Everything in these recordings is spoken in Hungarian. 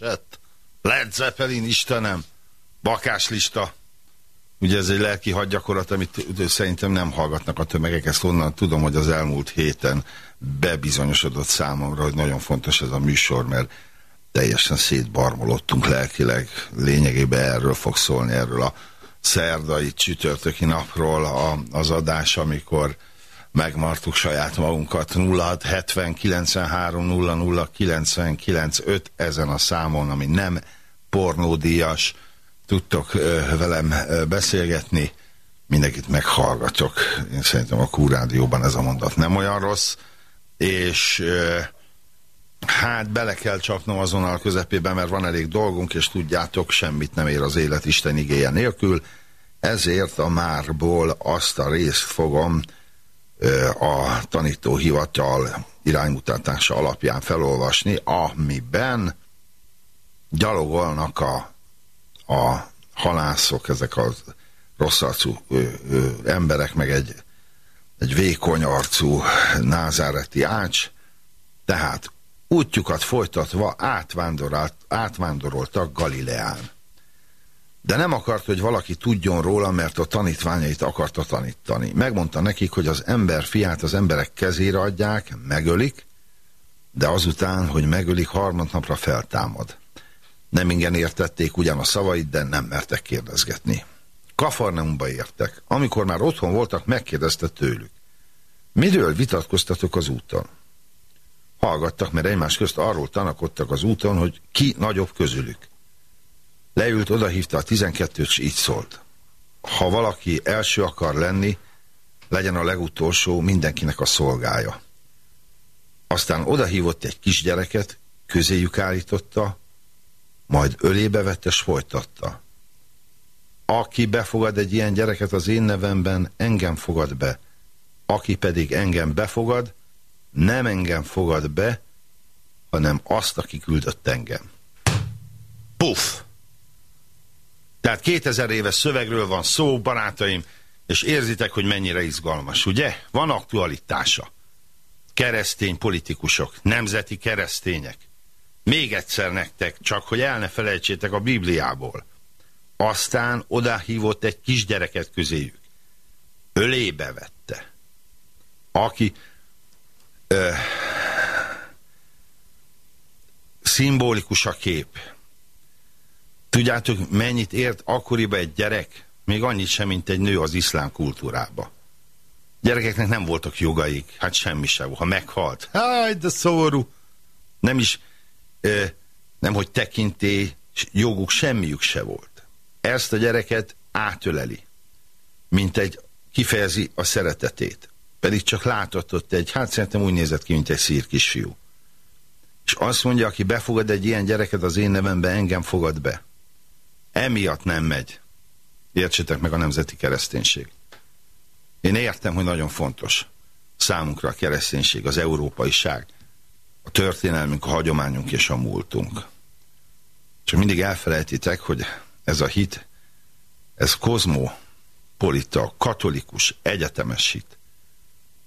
esett. Led Zeppelin, Istenem. Bakáslista. Ugye ez egy lelki hadgyakorlat, amit szerintem nem hallgatnak a tömegek. Ezt onnan tudom, hogy az elmúlt héten bebizonyosodott számomra, hogy nagyon fontos ez a műsor, mert teljesen szétbarmolottunk lelkileg. Lényegében erről fog szólni, erről a szerdai csütörtöki napról a, az adás, amikor megmartuk saját magunkat. 0670 93 00 99 5 ezen a számon, ami nem pornódíjas, tudtok ö, velem ö, beszélgetni, mindenkit meghallgatok. Én szerintem a Q-rádióban ez a mondat nem olyan rossz, és ö, hát bele kell csapnom azonnal közepében, mert van elég dolgunk, és tudjátok, semmit nem ér az élet Isten igéje nélkül, ezért a márból azt a részt fogom a tanítóhivatal iránymutatása alapján felolvasni, amiben gyalogolnak a, a halászok, ezek a rosszarcú emberek, meg egy, egy vékony arcú názáreti ács, tehát útjukat folytatva átvándoroltak Galileán. De nem akart, hogy valaki tudjon róla, mert a tanítványait akarta tanítani. Megmondta nekik, hogy az ember fiát az emberek kezére adják, megölik, de azután, hogy megölik, harmadnapra feltámad. Nem ingen értették ugyan a szavait, de nem mertek kérdezgetni. Kafarneumba értek. Amikor már otthon voltak, megkérdezte tőlük. Miről vitatkoztatok az úton? Hallgattak, mert egymás közt arról tanakodtak az úton, hogy ki nagyobb közülük. Leült, odahívta a 12-t, és így szólt. Ha valaki első akar lenni, legyen a legutolsó mindenkinek a szolgája. Aztán odahívott egy kisgyereket, közéjük állította, majd ölébe vette, és folytatta. Aki befogad egy ilyen gyereket az én nevemben, engem fogad be. Aki pedig engem befogad, nem engem fogad be, hanem azt, aki küldött engem. Puff! Tehát 2000 éves szövegről van szó, barátaim, és érzitek, hogy mennyire izgalmas, ugye? Van aktualitása. Keresztény politikusok, nemzeti keresztények. Még egyszer nektek, csak hogy el ne felejtsétek a Bibliából. Aztán odahívott egy kisgyereket közéjük. Ölébe vette. Aki ö, szimbolikus a kép. Tudjátok, mennyit ért akkoriban egy gyerek? Még annyit sem, mint egy nő az iszlám kultúrába. Gyerekeknek nem voltak jogaik, hát semmi sem. Ha meghalt, háj, de szomorú. Nem is, ö, nem hogy tekinté, joguk, semmiük se volt. Ezt a gyereket átöleli, mint egy kifejezi a szeretetét. Pedig csak látott ott egy, hát szerintem úgy nézett ki, mint egy szír kisfiú. És azt mondja, aki befogad egy ilyen gyereket az én nevembe, engem fogad be. Emiatt nem megy. Értsétek meg a nemzeti kereszténység. Én értem, hogy nagyon fontos számunkra a kereszténység, az európaiság, a történelmünk, a hagyományunk és a múltunk. Csak mindig elfelejtitek, hogy ez a hit, ez kozmopolita, katolikus, egyetemes hit.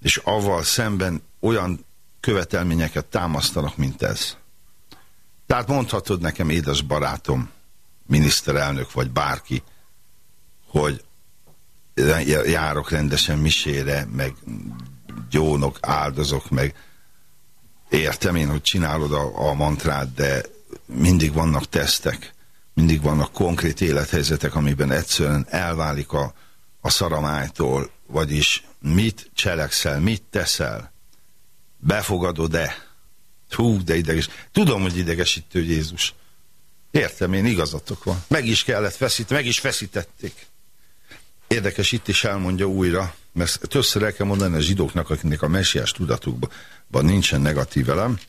És avval szemben olyan követelményeket támasztanak, mint ez. Tehát mondhatod nekem, édes barátom, miniszterelnök vagy bárki, hogy járok rendesen misére, meg gyónok, áldozok, meg értem én, hogy csinálod a, a mantrát, de mindig vannak tesztek, mindig vannak konkrét élethelyzetek, amiben egyszerűen elválik a, a szaramájtól, vagyis mit cselekszel, mit teszel, befogadod-e? Hú, de ideges. Tudom, hogy idegesítő Jézus. Értem, én igazatok van. Meg is kellett feszíteni, meg is feszítették. Érdekes, itt is elmondja újra, mert többször el kell mondani a zsidóknak, akiknek a messiás tudatukban nincsen negatív elem,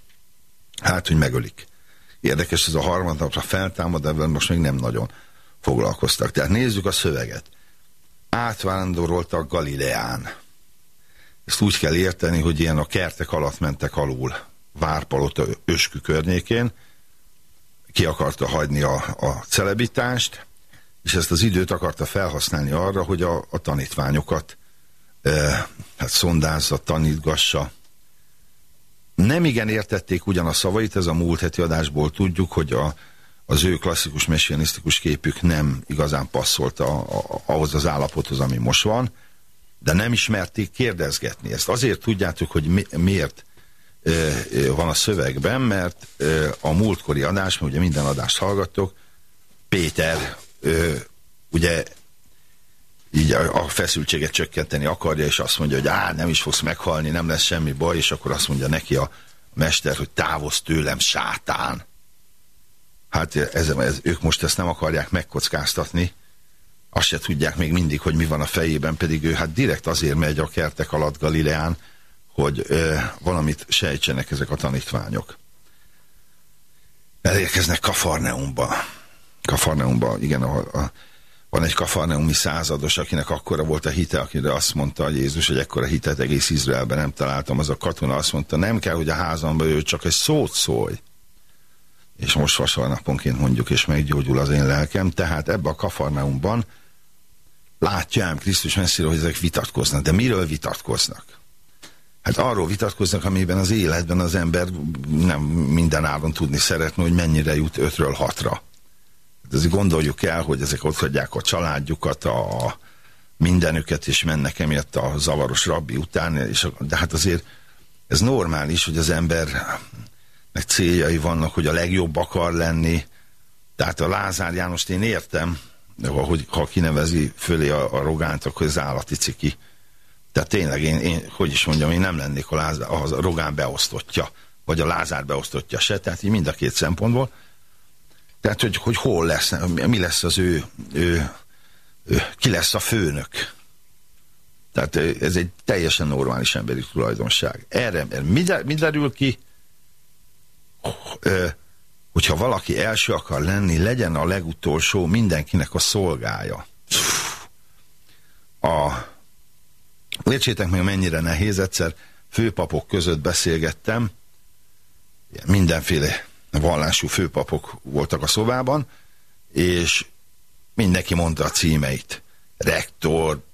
hát, hogy megölik. Érdekes, ez a harmadnapra feltámad, ebben most még nem nagyon foglalkoztak. Tehát nézzük a szöveget. Átvándoroltak Galileán. Ezt úgy kell érteni, hogy ilyen a kertek alatt mentek alul, Várpalota Öskü környékén, ki akarta hagyni a, a celebitást, és ezt az időt akarta felhasználni arra, hogy a, a tanítványokat e, hát szondázza, tanítgassa. Nem igen értették ugyan a szavait, ez a múlt heti adásból tudjuk, hogy a, az ő klasszikus messianisztikus képük nem igazán passzolt a, a, ahhoz az állapothoz, ami most van, de nem ismerték kérdezgetni. Ezt azért tudjátok, hogy mi, miért van a szövegben, mert a múltkori adás, mert ugye minden adást hallgattok, Péter ugye így a, feszültséget csökkenteni akarja, és azt mondja, hogy á, nem is fogsz meghalni, nem lesz semmi baj, és akkor azt mondja neki a mester, hogy távozz tőlem, sátán. Hát ez, ez, ők most ezt nem akarják megkockáztatni, azt se tudják még mindig, hogy mi van a fejében, pedig ő hát direkt azért megy a kertek alatt Galileán, hogy ö, valamit sejtsenek ezek a tanítványok. Elérkeznek Kafarneumba. Kafarneumba, igen, a, a, van egy kafarneumi százados, akinek akkora volt a hite, akire azt mondta a Jézus, hogy ekkora hitet egész Izraelben nem találtam. Az a katona azt mondta, nem kell, hogy a házamba ő csak egy szót szólj. És most vasárnaponként mondjuk, és meggyógyul az én lelkem. Tehát ebbe a kafarneumban látja ám Krisztus messziről, hogy ezek vitatkoznak. De miről vitatkoznak? Hát arról vitatkoznak, amiben az életben az ember nem minden áron tudni szeretne, hogy mennyire jut ötről hatra. Hát azért gondoljuk el, hogy ezek ott hagyják a családjukat, a mindenüket, és mennek emiatt a zavaros rabbi után, és, de hát azért ez normális, hogy az embernek céljai vannak, hogy a legjobb akar lenni. Tehát a Lázár Jánost én értem, hogy ha kinevezi fölé a, a rogánt, akkor az állati ciki. Tehát tényleg én, én, hogy is mondjam, én nem lennék a, Lázár, a Rogán beosztottja, vagy a Lázár beosztottja se, tehát így mind a két szempontból. Tehát, hogy, hogy hol lesz, mi lesz az ő, ő, ő, ki lesz a főnök. Tehát ez egy teljesen normális emberi tulajdonság. Erre, erre mi, derül ki? Hogyha valaki első akar lenni, legyen a legutolsó mindenkinek a szolgája. A Értsétek meg, mennyire nehéz egyszer főpapok között beszélgettem, mindenféle vallású főpapok voltak a szobában, és mindenki mondta a címeit. Rektor,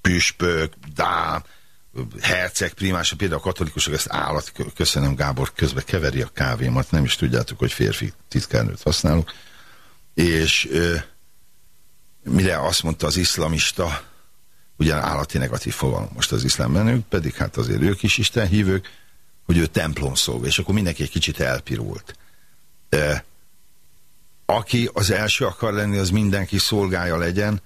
püspök, dám, herceg, primás, például a katolikusok ezt állat, köszönöm Gábor, közben keveri a kávémat, nem is tudjátok, hogy férfi titkárnőt használok, és mire azt mondta az iszlamista, ugye állati negatív fogalom most az iszlám menők, pedig hát azért ők is Isten hívők, hogy ő templom szolga, és akkor mindenki egy kicsit elpirult. De aki az első akar lenni, az mindenki szolgája legyen,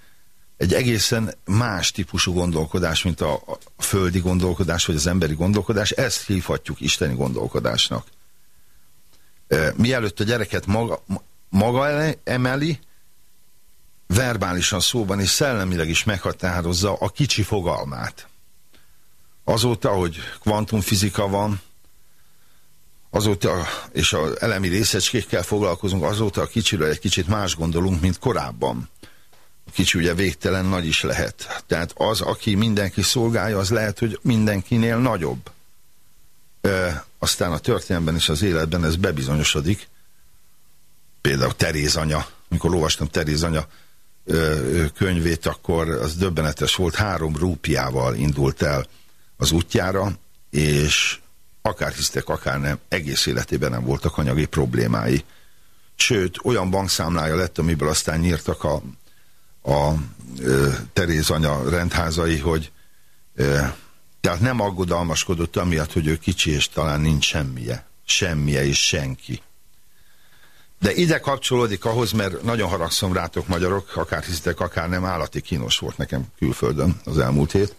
egy egészen más típusú gondolkodás, mint a, a földi gondolkodás, vagy az emberi gondolkodás, ezt hívhatjuk isteni gondolkodásnak. E, mielőtt a gyereket maga, maga emeli, verbálisan szóban és szellemileg is meghatározza a kicsi fogalmát. Azóta, hogy kvantumfizika van, azóta, és az elemi részecskékkel foglalkozunk, azóta a kicsiről egy kicsit más gondolunk, mint korábban. A kicsi ugye végtelen nagy is lehet. Tehát az, aki mindenki szolgálja, az lehet, hogy mindenkinél nagyobb. E, aztán a történelemben és az életben ez bebizonyosodik. Például Teréz anya, mikor olvastam Teréz anya könyvét, akkor az döbbenetes volt, három rúpiával indult el az útjára, és akár hisztek, akár nem, egész életében nem voltak anyagi problémái. Sőt, olyan bankszámlája lett, amiből aztán nyírtak a, a ö, Teréz anya rendházai, hogy ö, tehát nem aggodalmaskodott amiatt, hogy ő kicsi, és talán nincs semmije. Semmije és senki. De ide kapcsolódik ahhoz, mert nagyon haragszom rátok magyarok, akár hiszitek, akár nem, állati kínos volt nekem külföldön az elmúlt hét.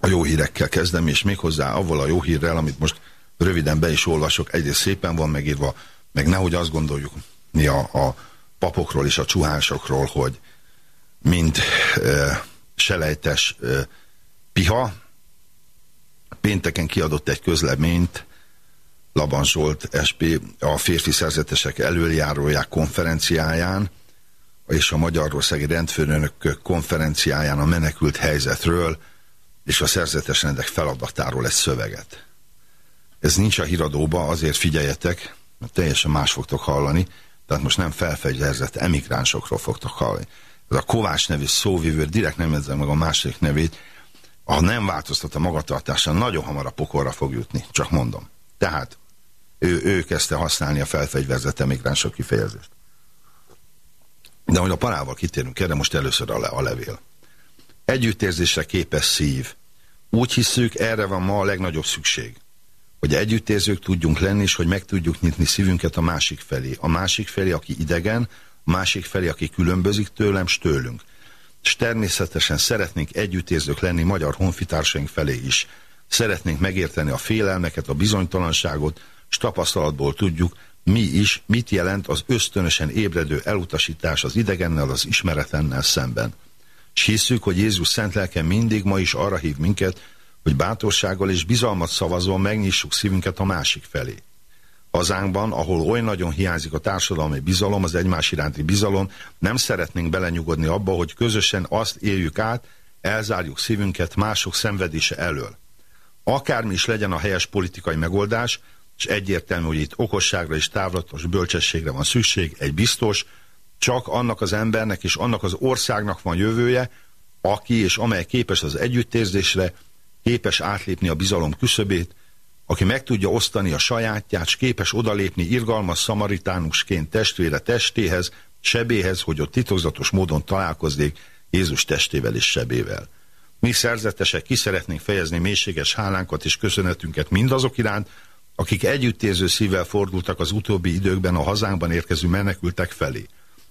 A jó hírekkel kezdem, és méghozzá avval a jó hírrel, amit most röviden be is olvasok, egyrészt szépen van megírva, meg nehogy azt gondoljuk mi a, a papokról és a csuhásokról, hogy mint e, selejtes e, piha, pénteken kiadott egy közleményt, Laban Zsolt SP a férfi szerzetesek előjáróják konferenciáján és a Magyarországi Rendfőnök konferenciáján a menekült helyzetről és a szerzetes rendek feladatáról egy szöveget. Ez nincs a híradóba, azért figyeljetek, mert teljesen más fogtok hallani, tehát most nem felfegyverzett emigránsokról fogtok hallani. Ez a Kovács nevű szóvivő, direkt nem edzem meg a másik nevét, ha nem változtat a magatartásán, nagyon hamar a pokolra fog jutni, csak mondom. Tehát ő, ő kezdte használni a felfegyverzett emigránsok kifejezést. De hogy a parával kitérünk erre, most először a, le, a levél. Együttérzésre képes szív. Úgy hiszük, erre van ma a legnagyobb szükség. Hogy együttérzők tudjunk lenni, és hogy meg tudjuk nyitni szívünket a másik felé. A másik felé, aki idegen, a másik felé, aki különbözik tőlem, s tőlünk. És természetesen szeretnénk együttérzők lenni magyar honfitársaink felé is. Szeretnénk megérteni a félelmeket, a bizonytalanságot, és tapasztalatból tudjuk, mi is, mit jelent az ösztönösen ébredő elutasítás az idegennel, az ismeretennel szemben. És hiszük, hogy Jézus szent lelke mindig ma is arra hív minket, hogy bátorsággal és bizalmat szavazva megnyissuk szívünket a másik felé. Hazánkban, ahol oly nagyon hiányzik a társadalmi bizalom, az egymás iránti bizalom, nem szeretnénk belenyugodni abba, hogy közösen azt éljük át, elzárjuk szívünket mások szenvedése elől. Akármi is legyen a helyes politikai megoldás, és egyértelmű, hogy itt okosságra és távlatos bölcsességre van szükség, egy biztos, csak annak az embernek és annak az országnak van jövője, aki és amely képes az együttérzésre, képes átlépni a bizalom küszöbét, aki meg tudja osztani a sajátját, és képes odalépni irgalmas szamaritánusként testvére testéhez, sebéhez, hogy ott titokzatos módon találkozzék Jézus testével és sebével. Mi szerzetesek ki szeretnénk fejezni mélységes hálánkat és köszönetünket mindazok iránt, akik együttérző szívvel fordultak az utóbbi időkben a hazánkban érkező menekültek felé.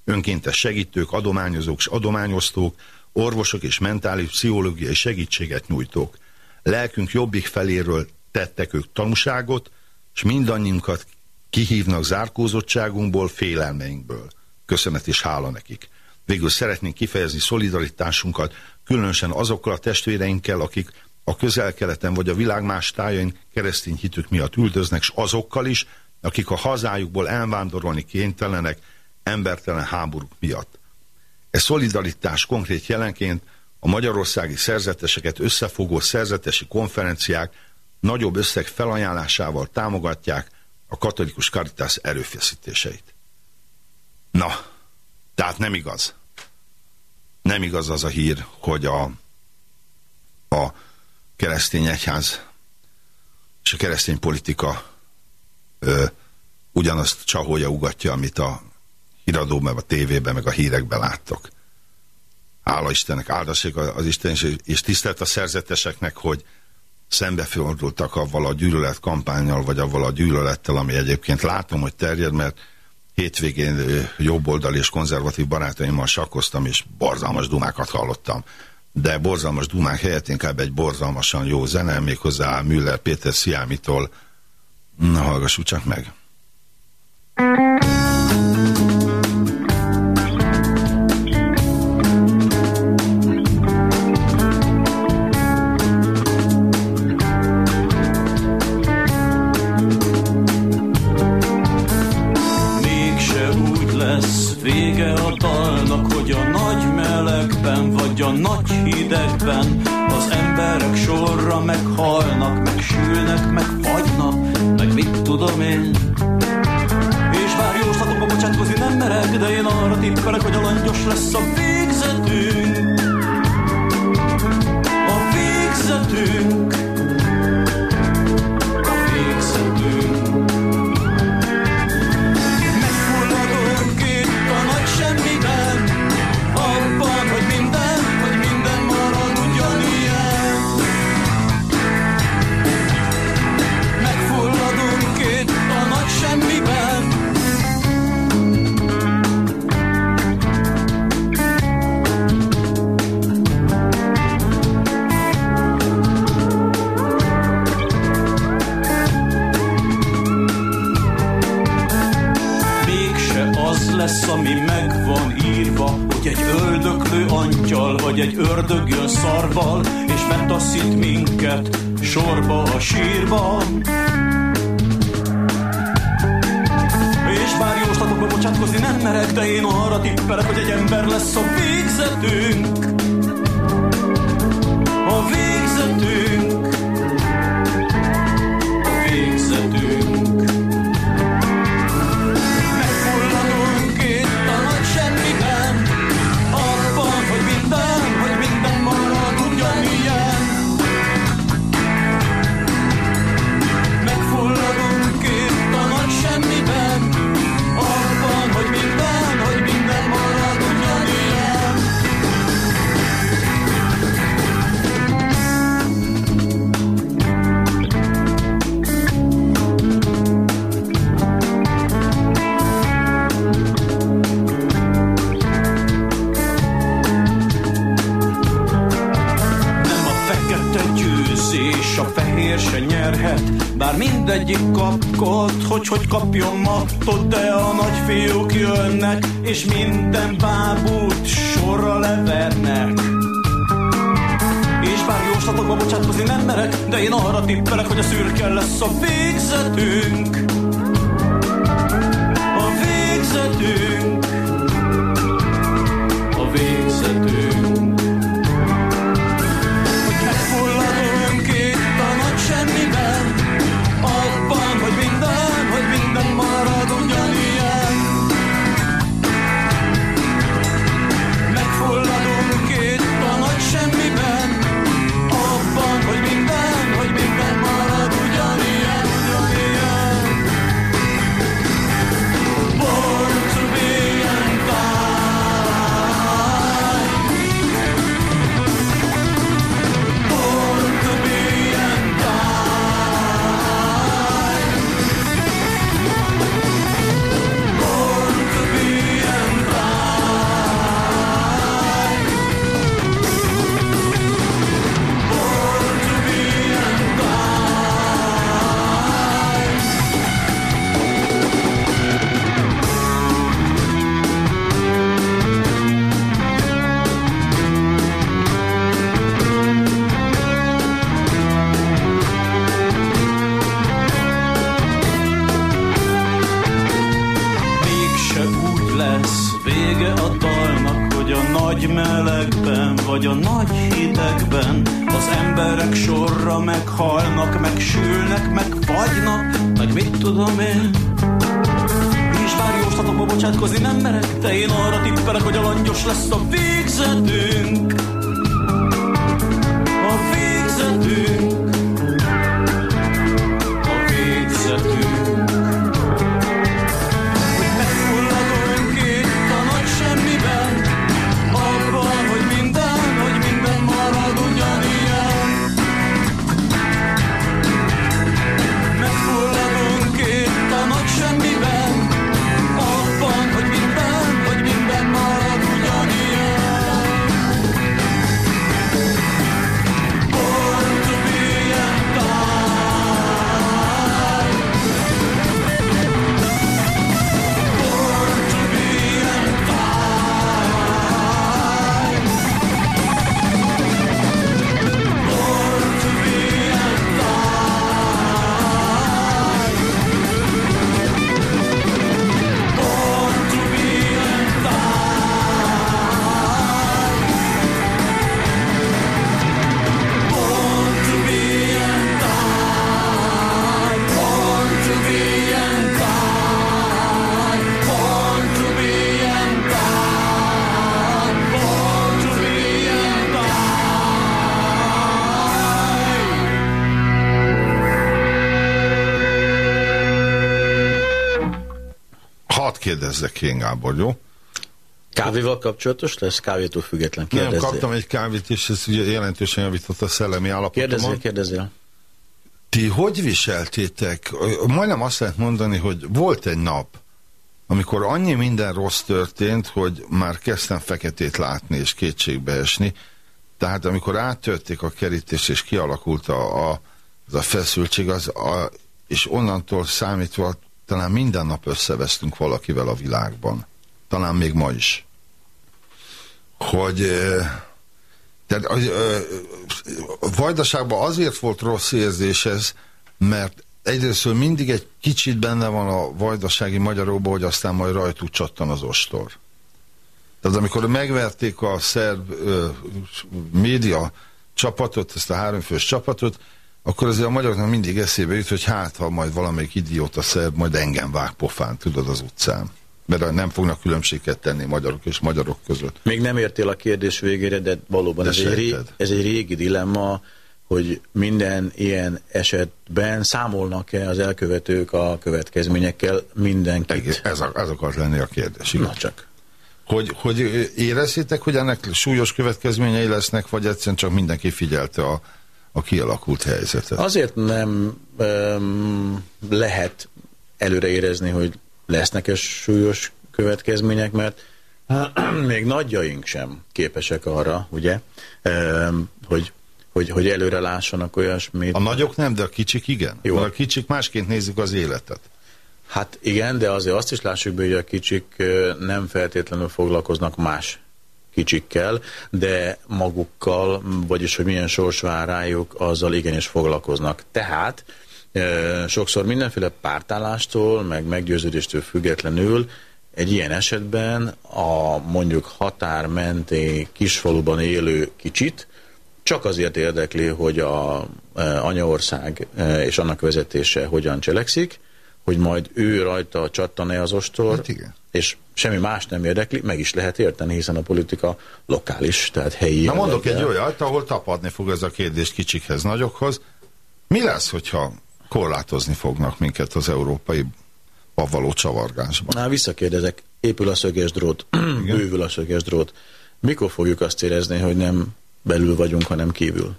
Önkéntes segítők, adományozók és adományosztók, orvosok és mentális pszichológiai segítséget nyújtók. Lelkünk jobbik feléről tettek ők tanúságot, és mindannyiunkat kihívnak zárkózottságunkból, félelmeinkből. Köszönet és hála nekik. Végül szeretnénk kifejezni szolidaritásunkat, különösen azokkal a testvéreinkkel, akik a közel-keleten vagy a világ más tájain keresztény hitük miatt üldöznek, és azokkal is, akik a hazájukból elvándorolni kénytelenek embertelen háborúk miatt. E szolidaritás konkrét jelenként a magyarországi szerzeteseket összefogó szerzetesi konferenciák nagyobb összeg felajánlásával támogatják a katolikus karitás erőfeszítéseit. Na, tehát nem igaz. Nem igaz az a hír, hogy a, a keresztény egyház és a keresztény politika ö, ugyanazt csaholja, ugatja, amit a híradóban, a tévében, meg a hírekben láttok. Hála Istennek, áldassék az Isten, és, tisztelt a szerzeteseknek, hogy szembefordultak avval a gyűlölet kampányjal, vagy avval a gyűlölettel, ami egyébként látom, hogy terjed, mert hétvégén jobboldali és konzervatív barátaimmal sakkoztam, és borzalmas dumákat hallottam. De borzalmas dumák helyett inkább egy borzalmasan jó zene, méghozzá Müller Péter Sziámitól. Na, hallgassuk csak meg. Mégse hidegben az emberek sorra meghalnak, megsülnek, megfagynak, meg mit tudom én. És bár jóslatokba bocsátkozni nem merek, de én arra tippelek, hogy a langyos lesz a végzetünk. Angyal vagy egy ördög jön szarval, és betaszít minket sorba a sírba. És bár jóslatokba bocsátkozni nem merek, de én arra tippelek, hogy egy ember lesz a végzetünk. Hogy a szürke lesz a végzetünk. Kérdezzek én, Gábor, jó? Kávéval kapcsolatos lesz? Kávétól független. Nem, Kérdezzél. kaptam egy kávét, és ez ugye jelentősen javított a szellemi Kérdezzél, állapotomon. kérdezzél. Ti hogy viseltétek? Majdnem azt lehet mondani, hogy volt egy nap, amikor annyi minden rossz történt, hogy már kezdtem feketét látni és kétségbe esni. Tehát amikor áttörték a kerítést és kialakult a, a, az a feszültség, az a, és onnantól számítva talán minden nap összevesztünk valakivel a világban. Talán még ma is. Hogy eh, tehát a, vajdaságban azért volt rossz érzés ez, mert egyrészt mindig egy kicsit benne van a vajdasági magyarokban, hogy aztán majd rajtuk csattan az ostor. Tehát amikor megverték a szerb ö, média csapatot, ezt a háromfős csapatot, akkor azért a magyaroknak mindig eszébe jut, hogy hát, ha majd valamelyik idióta szerb majd engem vág pofán, tudod, az utcán. Mert nem fognak különbséget tenni magyarok és magyarok között. Még nem értél a kérdés végére, de valóban De ez egy, ré, sejted. ez egy régi dilemma, hogy minden ilyen esetben számolnak-e az elkövetők a következményekkel mindenkit. Egész, ez, a, ez akar lenni a kérdés. Igen. Na csak. Hogy, hogy érezzétek, hogy ennek súlyos következményei lesznek, vagy egyszerűen csak mindenki figyelte a, a kialakult helyzetet? Azért nem um, lehet előre érezni, hogy lesznek-e súlyos következmények, mert még nagyjaink sem képesek arra, ugye, um, hogy, hogy, hogy előre lássanak olyasmit. A nagyok nem, de a kicsik igen. Jó. Mert a kicsik másként nézik az életet. Hát igen, de azért azt is lássuk be, hogy a kicsik nem feltétlenül foglalkoznak más kicsikkel, de magukkal, vagyis hogy milyen sors vár rájuk, azzal igenis foglalkoznak. Tehát sokszor mindenféle pártállástól, meg meggyőződéstől függetlenül egy ilyen esetben a mondjuk határ menti kisfaluban élő kicsit csak azért érdekli, hogy a anyaország és annak vezetése hogyan cselekszik, hogy majd ő rajta csattan-e az ostor, Hát igen. és semmi más nem érdekli, meg is lehet érteni, hiszen a politika lokális, tehát helyi. Na mondok egy olyat, ahol tapadni fog ez a kérdés kicsikhez, nagyokhoz. Mi lesz, hogyha korlátozni fognak minket az európai való csavargásban? Na, visszakérdezek, épül a szöges drót, bővül a szöges drót. Mikor fogjuk azt érezni, hogy nem belül vagyunk, hanem kívül?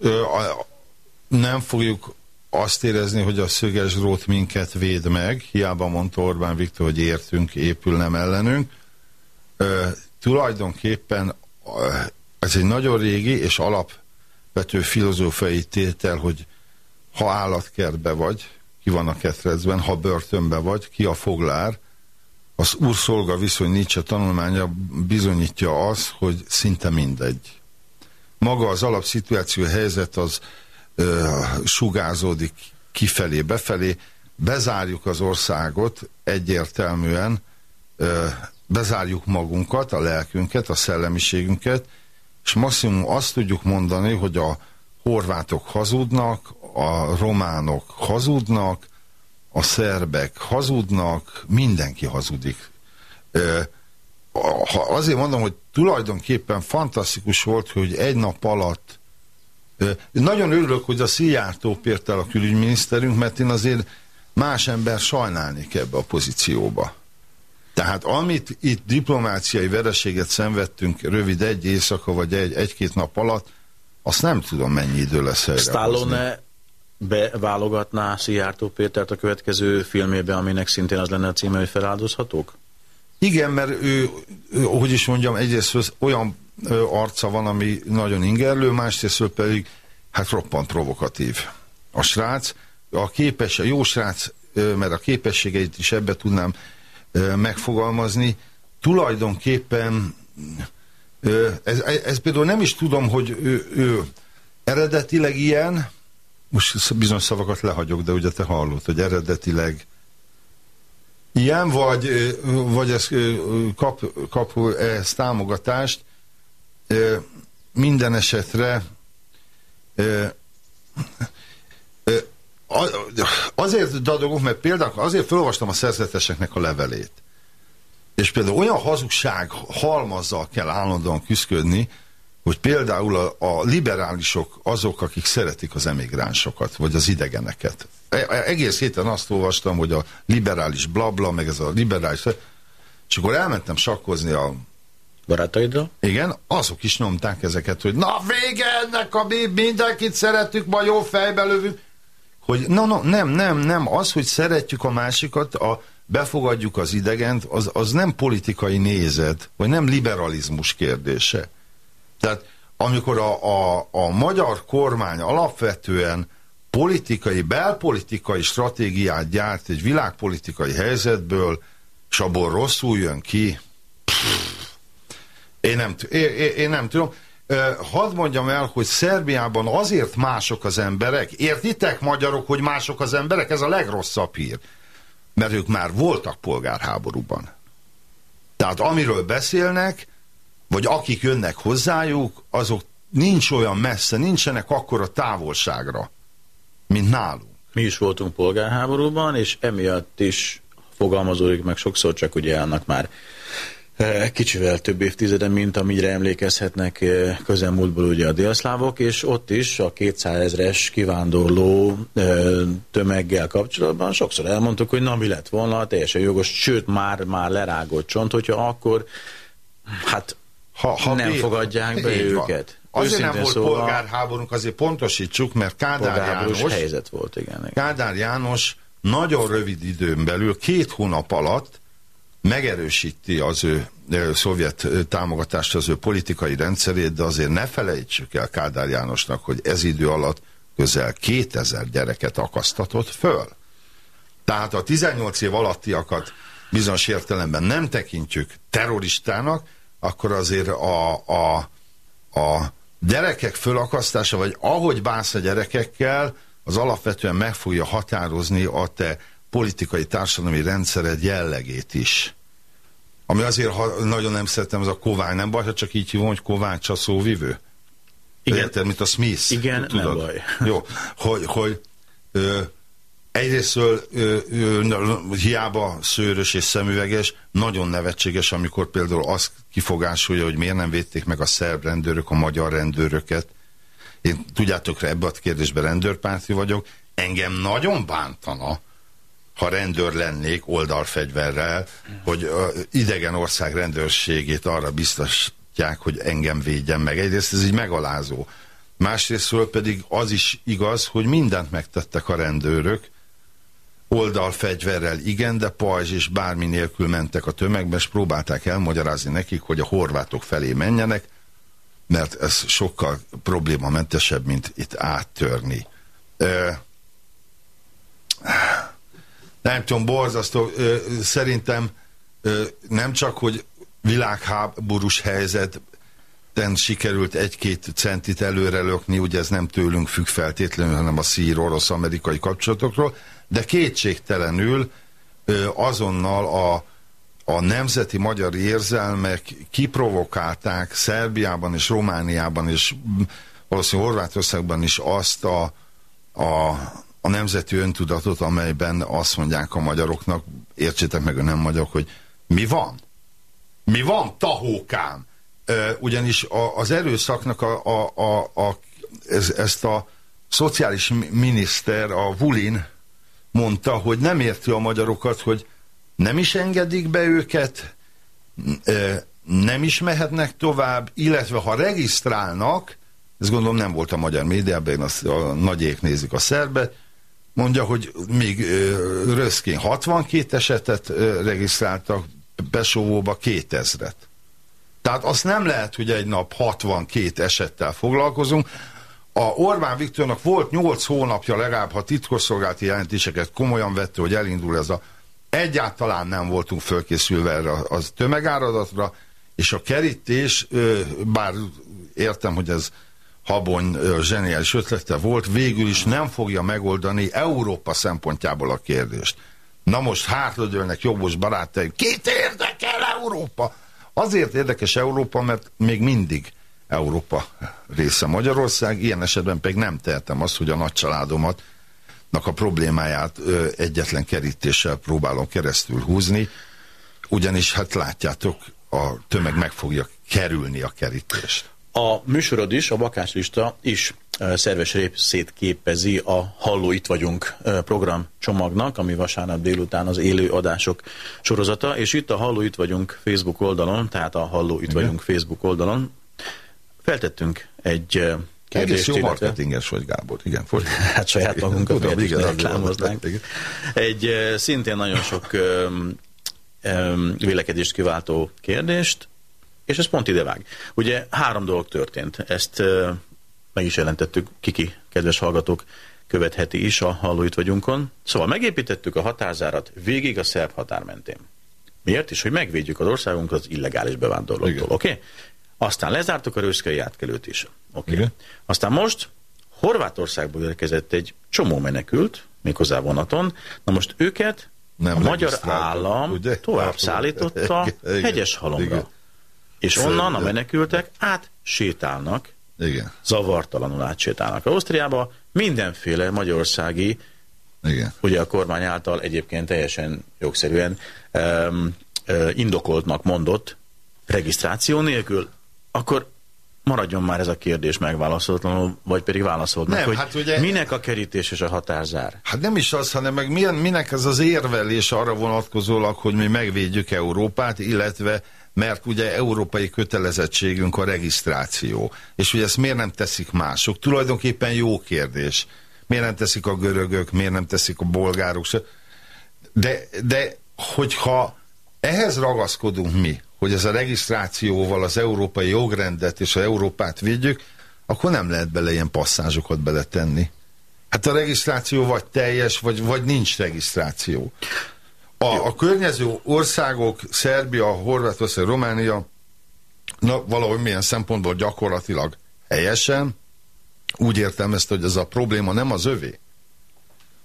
Ö, a, nem fogjuk azt érezni, hogy a szöges drót minket véd meg, hiába mondta Orbán Viktor, hogy értünk, épül nem ellenünk. Ö, tulajdonképpen ez egy nagyon régi és alapvető filozófiai tétel, hogy ha állatkertbe vagy, ki van a ketrecben, ha börtönbe vagy, ki a foglár, az úr-szolga viszony Nietzsche tanulmánya bizonyítja az, hogy szinte mindegy. Maga az alapszituáció helyzet az ö, sugázódik kifelé, befelé, bezárjuk az országot egyértelműen, ö, bezárjuk magunkat, a lelkünket, a szellemiségünket, és maximum azt tudjuk mondani, hogy a horvátok hazudnak, a románok hazudnak, a szerbek hazudnak, mindenki hazudik. Ha azért mondom, hogy tulajdonképpen fantasztikus volt, hogy egy nap alatt nagyon örülök, hogy a Szijjártó el a külügyminiszterünk, mert én azért más ember sajnálnék ebbe a pozícióba. Tehát amit itt diplomáciai vereséget szenvedtünk rövid egy éjszaka, vagy egy, egy-két nap alatt, azt nem tudom mennyi idő lesz helyre Stallone beválogatná Szijjártó Pétert a következő filmébe, aminek szintén az lenne a címe, hogy feláldozhatók? Igen, mert ő, ő hogy is mondjam, egyrészt olyan arca van, ami nagyon ingerlő, másrészt pedig hát roppant provokatív. A srác, a képes, a jó srác, mert a képességeit is ebbe tudnám megfogalmazni, tulajdonképpen ez, ez például nem is tudom, hogy ő, ő eredetileg ilyen, most bizonyos szavakat lehagyok, de ugye te hallott, hogy eredetileg ilyen, vagy, vagy ez kap, kap ez támogatást, minden esetre azért dadogok, mert például azért felolvastam a szerzeteseknek a levelét, és például olyan hazugság halmazzal kell állandóan küzdködni, hogy például a, a liberálisok azok, akik szeretik az emigránsokat, vagy az idegeneket. E, e, egész héten azt olvastam, hogy a liberális blabla, meg ez a liberális... És akkor elmentem sakkozni a barátaidra? Igen, azok is nyomták ezeket, hogy na vége ennek a mi mindenkit szeretjük, ma jó fejbe lövünk. Hogy no, no, nem, nem, nem, az, hogy szeretjük a másikat, a, befogadjuk az idegent, az, az nem politikai nézet, vagy nem liberalizmus kérdése. Tehát amikor a, a, a magyar kormány alapvetően politikai, belpolitikai stratégiát gyárt egy világpolitikai helyzetből, és abból rosszul jön ki, én nem, én, én nem tudom. Hadd mondjam el, hogy Szerbiában azért mások az emberek, értitek magyarok, hogy mások az emberek? Ez a legrosszabb hír. Mert ők már voltak polgárháborúban. Tehát amiről beszélnek, vagy akik jönnek hozzájuk, azok nincs olyan messze, nincsenek akkora távolságra, mint nálunk. Mi is voltunk polgárháborúban, és emiatt is fogalmazódik meg sokszor, csak ugye annak már kicsivel több évtizeden, mint amire emlékezhetnek eh, közelmúltból ugye a délszlávok, és ott is a 200 ezres kivándorló eh, tömeggel kapcsolatban sokszor elmondtuk, hogy na mi lett volna, teljesen jogos, sőt már, már lerágott csont, hogyha akkor hát ha, ha nem bé... fogadják be őket. Van. Azért nem volt szóval polgárháborúnk, azért pontosítsuk, mert Kádár János, helyzet volt, igen, igen. Kádár János nagyon rövid időn belül, két hónap alatt megerősíti az ő, szovjet támogatást, az ő politikai rendszerét, de azért ne felejtsük el Kádár Jánosnak, hogy ez idő alatt közel 2000 gyereket akasztatott föl. Tehát a 18 év alattiakat bizonyos értelemben nem tekintjük terroristának, akkor azért a, a, a gyerekek fölakasztása, vagy ahogy bánsz a gyerekekkel, az alapvetően meg fogja határozni a te politikai társadalmi rendszered jellegét is. Ami azért, ha nagyon nem szeretem, az a Kovány, nem baj, ha csak így hívom, hogy Kovács a szóvivő? Igen. Érted, mint a Smith. Igen, tudod? nem baj. Jó, hogy, hogy ö, Egyrésztől ö, ö, hiába szőrös és szemüveges, nagyon nevetséges, amikor például azt kifogásolja, hogy miért nem védték meg a szerb rendőrök a magyar rendőröket. Én tudjátok, ebbe a kérdésben rendőrpárti vagyok. Engem nagyon bántana, ha rendőr lennék oldalfegyverrel, hogy idegen ország rendőrségét arra biztosítják, hogy engem védjen meg. Egyrészt ez így megalázó. Másrésztről pedig az is igaz, hogy mindent megtettek a rendőrök, oldalfegyverrel igen, de pajzs és bármi nélkül mentek a tömegbe, és próbálták elmagyarázni nekik, hogy a horvátok felé menjenek, mert ez sokkal problémamentesebb, mint itt áttörni. Ö, nem tudom, borzasztó, ö, szerintem ö, nem csak, hogy világháborús helyzet sikerült egy-két centit előre lökni, ugye ez nem tőlünk függ feltétlenül, hanem a szír-orosz-amerikai kapcsolatokról, de kétségtelenül azonnal a, a nemzeti magyar érzelmek kiprovokálták Szerbiában és Romániában és valószínűleg Horvátországban is azt a, a, a nemzeti öntudatot, amelyben azt mondják a magyaroknak, értsétek meg a nem magyarok, hogy mi van? Mi van, tahókám? ugyanis az erőszaknak a, a, a, a, ez, ezt a szociális miniszter, a Vulin mondta, hogy nem érti a magyarokat, hogy nem is engedik be őket, nem is mehetnek tovább, illetve ha regisztrálnak, ez gondolom nem volt a magyar médiában, a, a nagyék nézik a szerbet, mondja, hogy még Röszkén 62 esetet regisztráltak, Besóvóba 2000-et. Tehát azt nem lehet, hogy egy nap 62 esettel foglalkozunk. A Orbán Viktornak volt 8 hónapja legalább, ha titkosszolgálati jelentéseket komolyan vette, hogy elindul ez a... Egyáltalán nem voltunk fölkészülve erre az tömegáradatra, és a kerítés, bár értem, hogy ez Habony zseniális ötlete volt, végül is nem fogja megoldani Európa szempontjából a kérdést. Na most hátradőlnek jobbos barátaim, kit érdekel Európa? Azért érdekes Európa, mert még mindig Európa része Magyarország, ilyen esetben pedig nem tehetem azt, hogy a nagycsaládomat a problémáját egyetlen kerítéssel próbálom keresztül húzni, ugyanis hát látjátok, a tömeg meg fogja kerülni a kerítést. A műsorod is, a bakáslista is szerves részét képezi a Halló Itt Vagyunk program csomagnak, ami vasárnap délután az élő adások sorozata, és itt a Halló Itt Vagyunk Facebook oldalon, tehát a Halló Itt Igen. Vagyunk Facebook oldalon feltettünk egy kérdést. Egész jó marketinges vagy, Gábor. Igen, fordít. Hát saját magunkat Tudom, igen, reklámoznánk. Egy szintén nagyon sok vélekedést kiváltó kérdést, és ez pont idevág. Ugye három dolog történt, ezt meg is jelentettük, kiki, kedves hallgatók, követheti is a Hallóit vagyunkon. Szóval megépítettük a határzárat végig a szerb határ mentén. Miért is? Hogy megvédjük az országunkat az illegális bevándorlóktól, oké? Okay? Aztán lezártuk a rőszkei átkelőt is. Oké. Okay? Aztán most Horvátországból érkezett egy csomó menekült, méghozzá vonaton. Na most őket Nem a magyar állam ugye? tovább szállította hegyes halomra. És onnan a menekültek át sétálnak igen. zavartalanul átsétálnak Ausztriába, mindenféle magyarországi, Igen. ugye a kormány által egyébként teljesen jogszerűen um, uh, indokoltnak mondott regisztráció nélkül, akkor maradjon már ez a kérdés megválaszolatlanul, vagy pedig válaszolt meg, hogy hát ugye, minek a kerítés és a határzár? Hát nem is az, hanem meg milyen, minek ez az érvelés arra vonatkozólag, hogy mi megvédjük Európát, illetve mert ugye európai kötelezettségünk a regisztráció. És ugye ezt miért nem teszik mások? Tulajdonképpen jó kérdés. Miért nem teszik a görögök, miért nem teszik a bolgárok? De, de hogyha ehhez ragaszkodunk mi, hogy ez a regisztrációval az európai jogrendet és a Európát védjük, akkor nem lehet bele ilyen passzázsokat beletenni. Hát a regisztráció vagy teljes, vagy, vagy nincs regisztráció. A, a környező országok, Szerbia, Horvátország, Románia, na, valahogy milyen szempontból gyakorlatilag helyesen, úgy értem ezt, hogy ez a probléma nem az övé.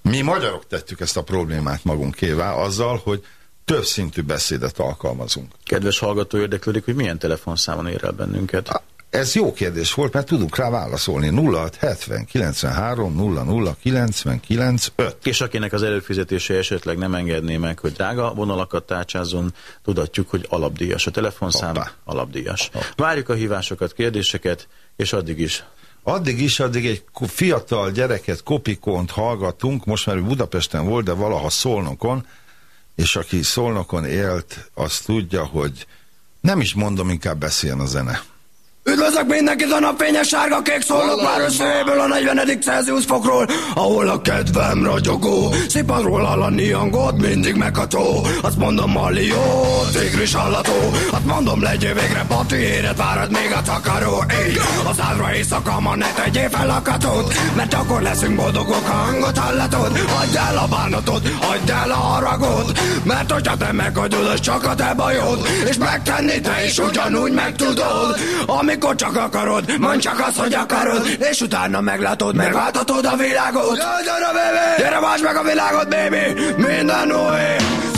Mi magyarok tettük ezt a problémát magunkévá azzal, hogy több szintű beszédet alkalmazunk. Kedves hallgató érdeklődik, hogy milyen telefonszámon ér el bennünket? Ez jó kérdés volt, mert tudunk rá válaszolni. 06 70 93 00 99 5. És akinek az előfizetése esetleg nem engedné meg, hogy drága vonalakat tárcsázzon, tudatjuk, hogy alapdíjas a telefonszám, Hoppá. alapdíjas. Hoppá. Várjuk a hívásokat, kérdéseket, és addig is Addig is, addig egy fiatal gyereket, kopikont hallgatunk, most már Budapesten volt, de valaha Szolnokon, és aki Szolnokon élt, az tudja, hogy nem is mondom, inkább beszéljen a zene. Üdvözlök mindenkit a napfényes sárga kék szólok már összejéből a 40. Celsius fokról, ahol a kedvem ragyogó. Szipadról hallani hangot, mindig megható. Azt mondom Malió, tigris hallató. Azt mondom legyél végre pati, éret várad még a takaró. Éj, az ádra éjszaka ma ne tegyél fel a katót, mert akkor leszünk boldogok, a hangot hallatod. Hagyd el a bánatot, hagyd el a haragot, mert hogyha te meghagyod, az csak a te bajod. És megtenni te is ugyanúgy meg tudod, amíg amikor csak akarod, mondd csak azt, hogy akarod, és utána meglátod, megváltatod a világot. Gyere, baby! Gyere, meg a világot, baby! Minden új!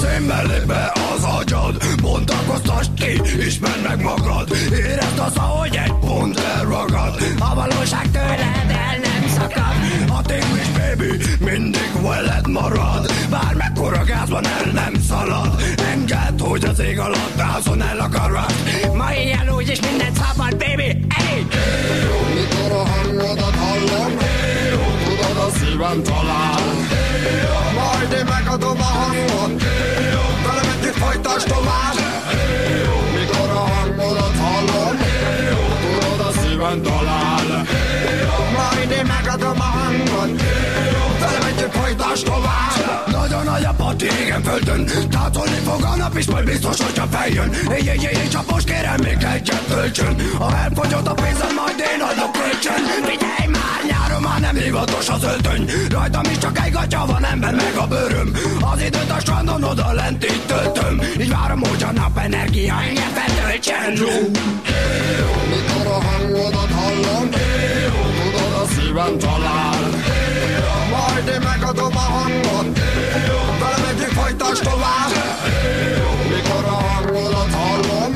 Színbe lép be az agyad Bontakoztasd ki, ismerd meg magad Érezd az, ahogy egy pont elragad A valóság tőled el szakad A tigris baby mindig veled marad. Bármekkora gázban el nem szalad. Engedd, hogy az ég alatt házon el akarad Ma ilyen úgyis minden szabad, baby hey! Mikor a hangodat hallom Tudod a szívem talál Majd én megadom a hangot Velem együtt folytasd tovább. Mikor a hangodat hallom Tudod a szívem talál Majd én megadom a hangot Velem együtt folytasd tovább. Nagyon nagy a pati, igen földön. Tátolni fog a nap is, majd biztos, hogyha feljön. Éj, éj, éj, csapos, kérem még egyet töltsön. Ha elfogyott a pénzem, majd én adok kölcsön. Figyelj már, nyáron már nem hivatos az öltöny. Rajtam is csak egy gatya van, ember meg a bőröm. Az időt a strandon oda lent itt töltöm. Így várom, hogy a nap energia engem feltöltsön Mikor a hangodat hallom? A szívem talál. Majd én megadom a hangot Velem együtt folytasd tovább. Mikor a hangodat hallom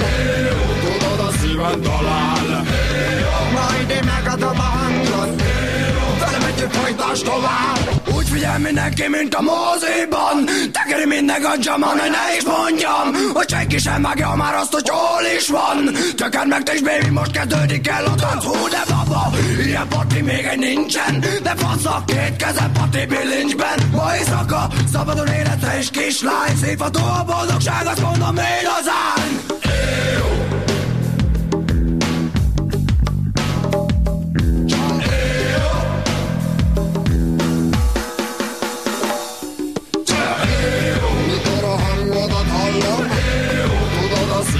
Tudod a szívem talál. Majd én megadom a hangot Velem együtt folytasd tovább figyel mindenki, mint a moziban. Tekeri minden gancsaman, hogy ne is mondjam Hogy senki sem vágja már azt, hogy hol is van. Tökerd meg te is, baby, most kezdődik el a tánc Hú, de baba, ilyen pati még egy nincsen. De fasz a két keze pati bilincsben. Ma éjszaka, szabadon élete és kislány. Szívható a boldogság, azt mondom én azán Mikor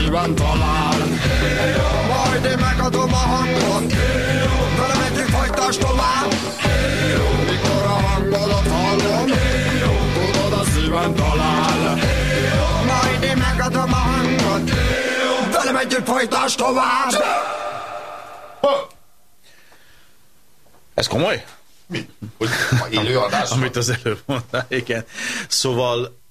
Szívem talál Majd én megadom a hangot Velem együtt folytasd tovább Mikor a hangodat hallom Tudod a szívem talál Majd én megadom a hangot Velem együtt folytasd tovább Ez komoly? Mi? Hogy ma élő adás? van? Amit az előbb mondtál, igen. Szóval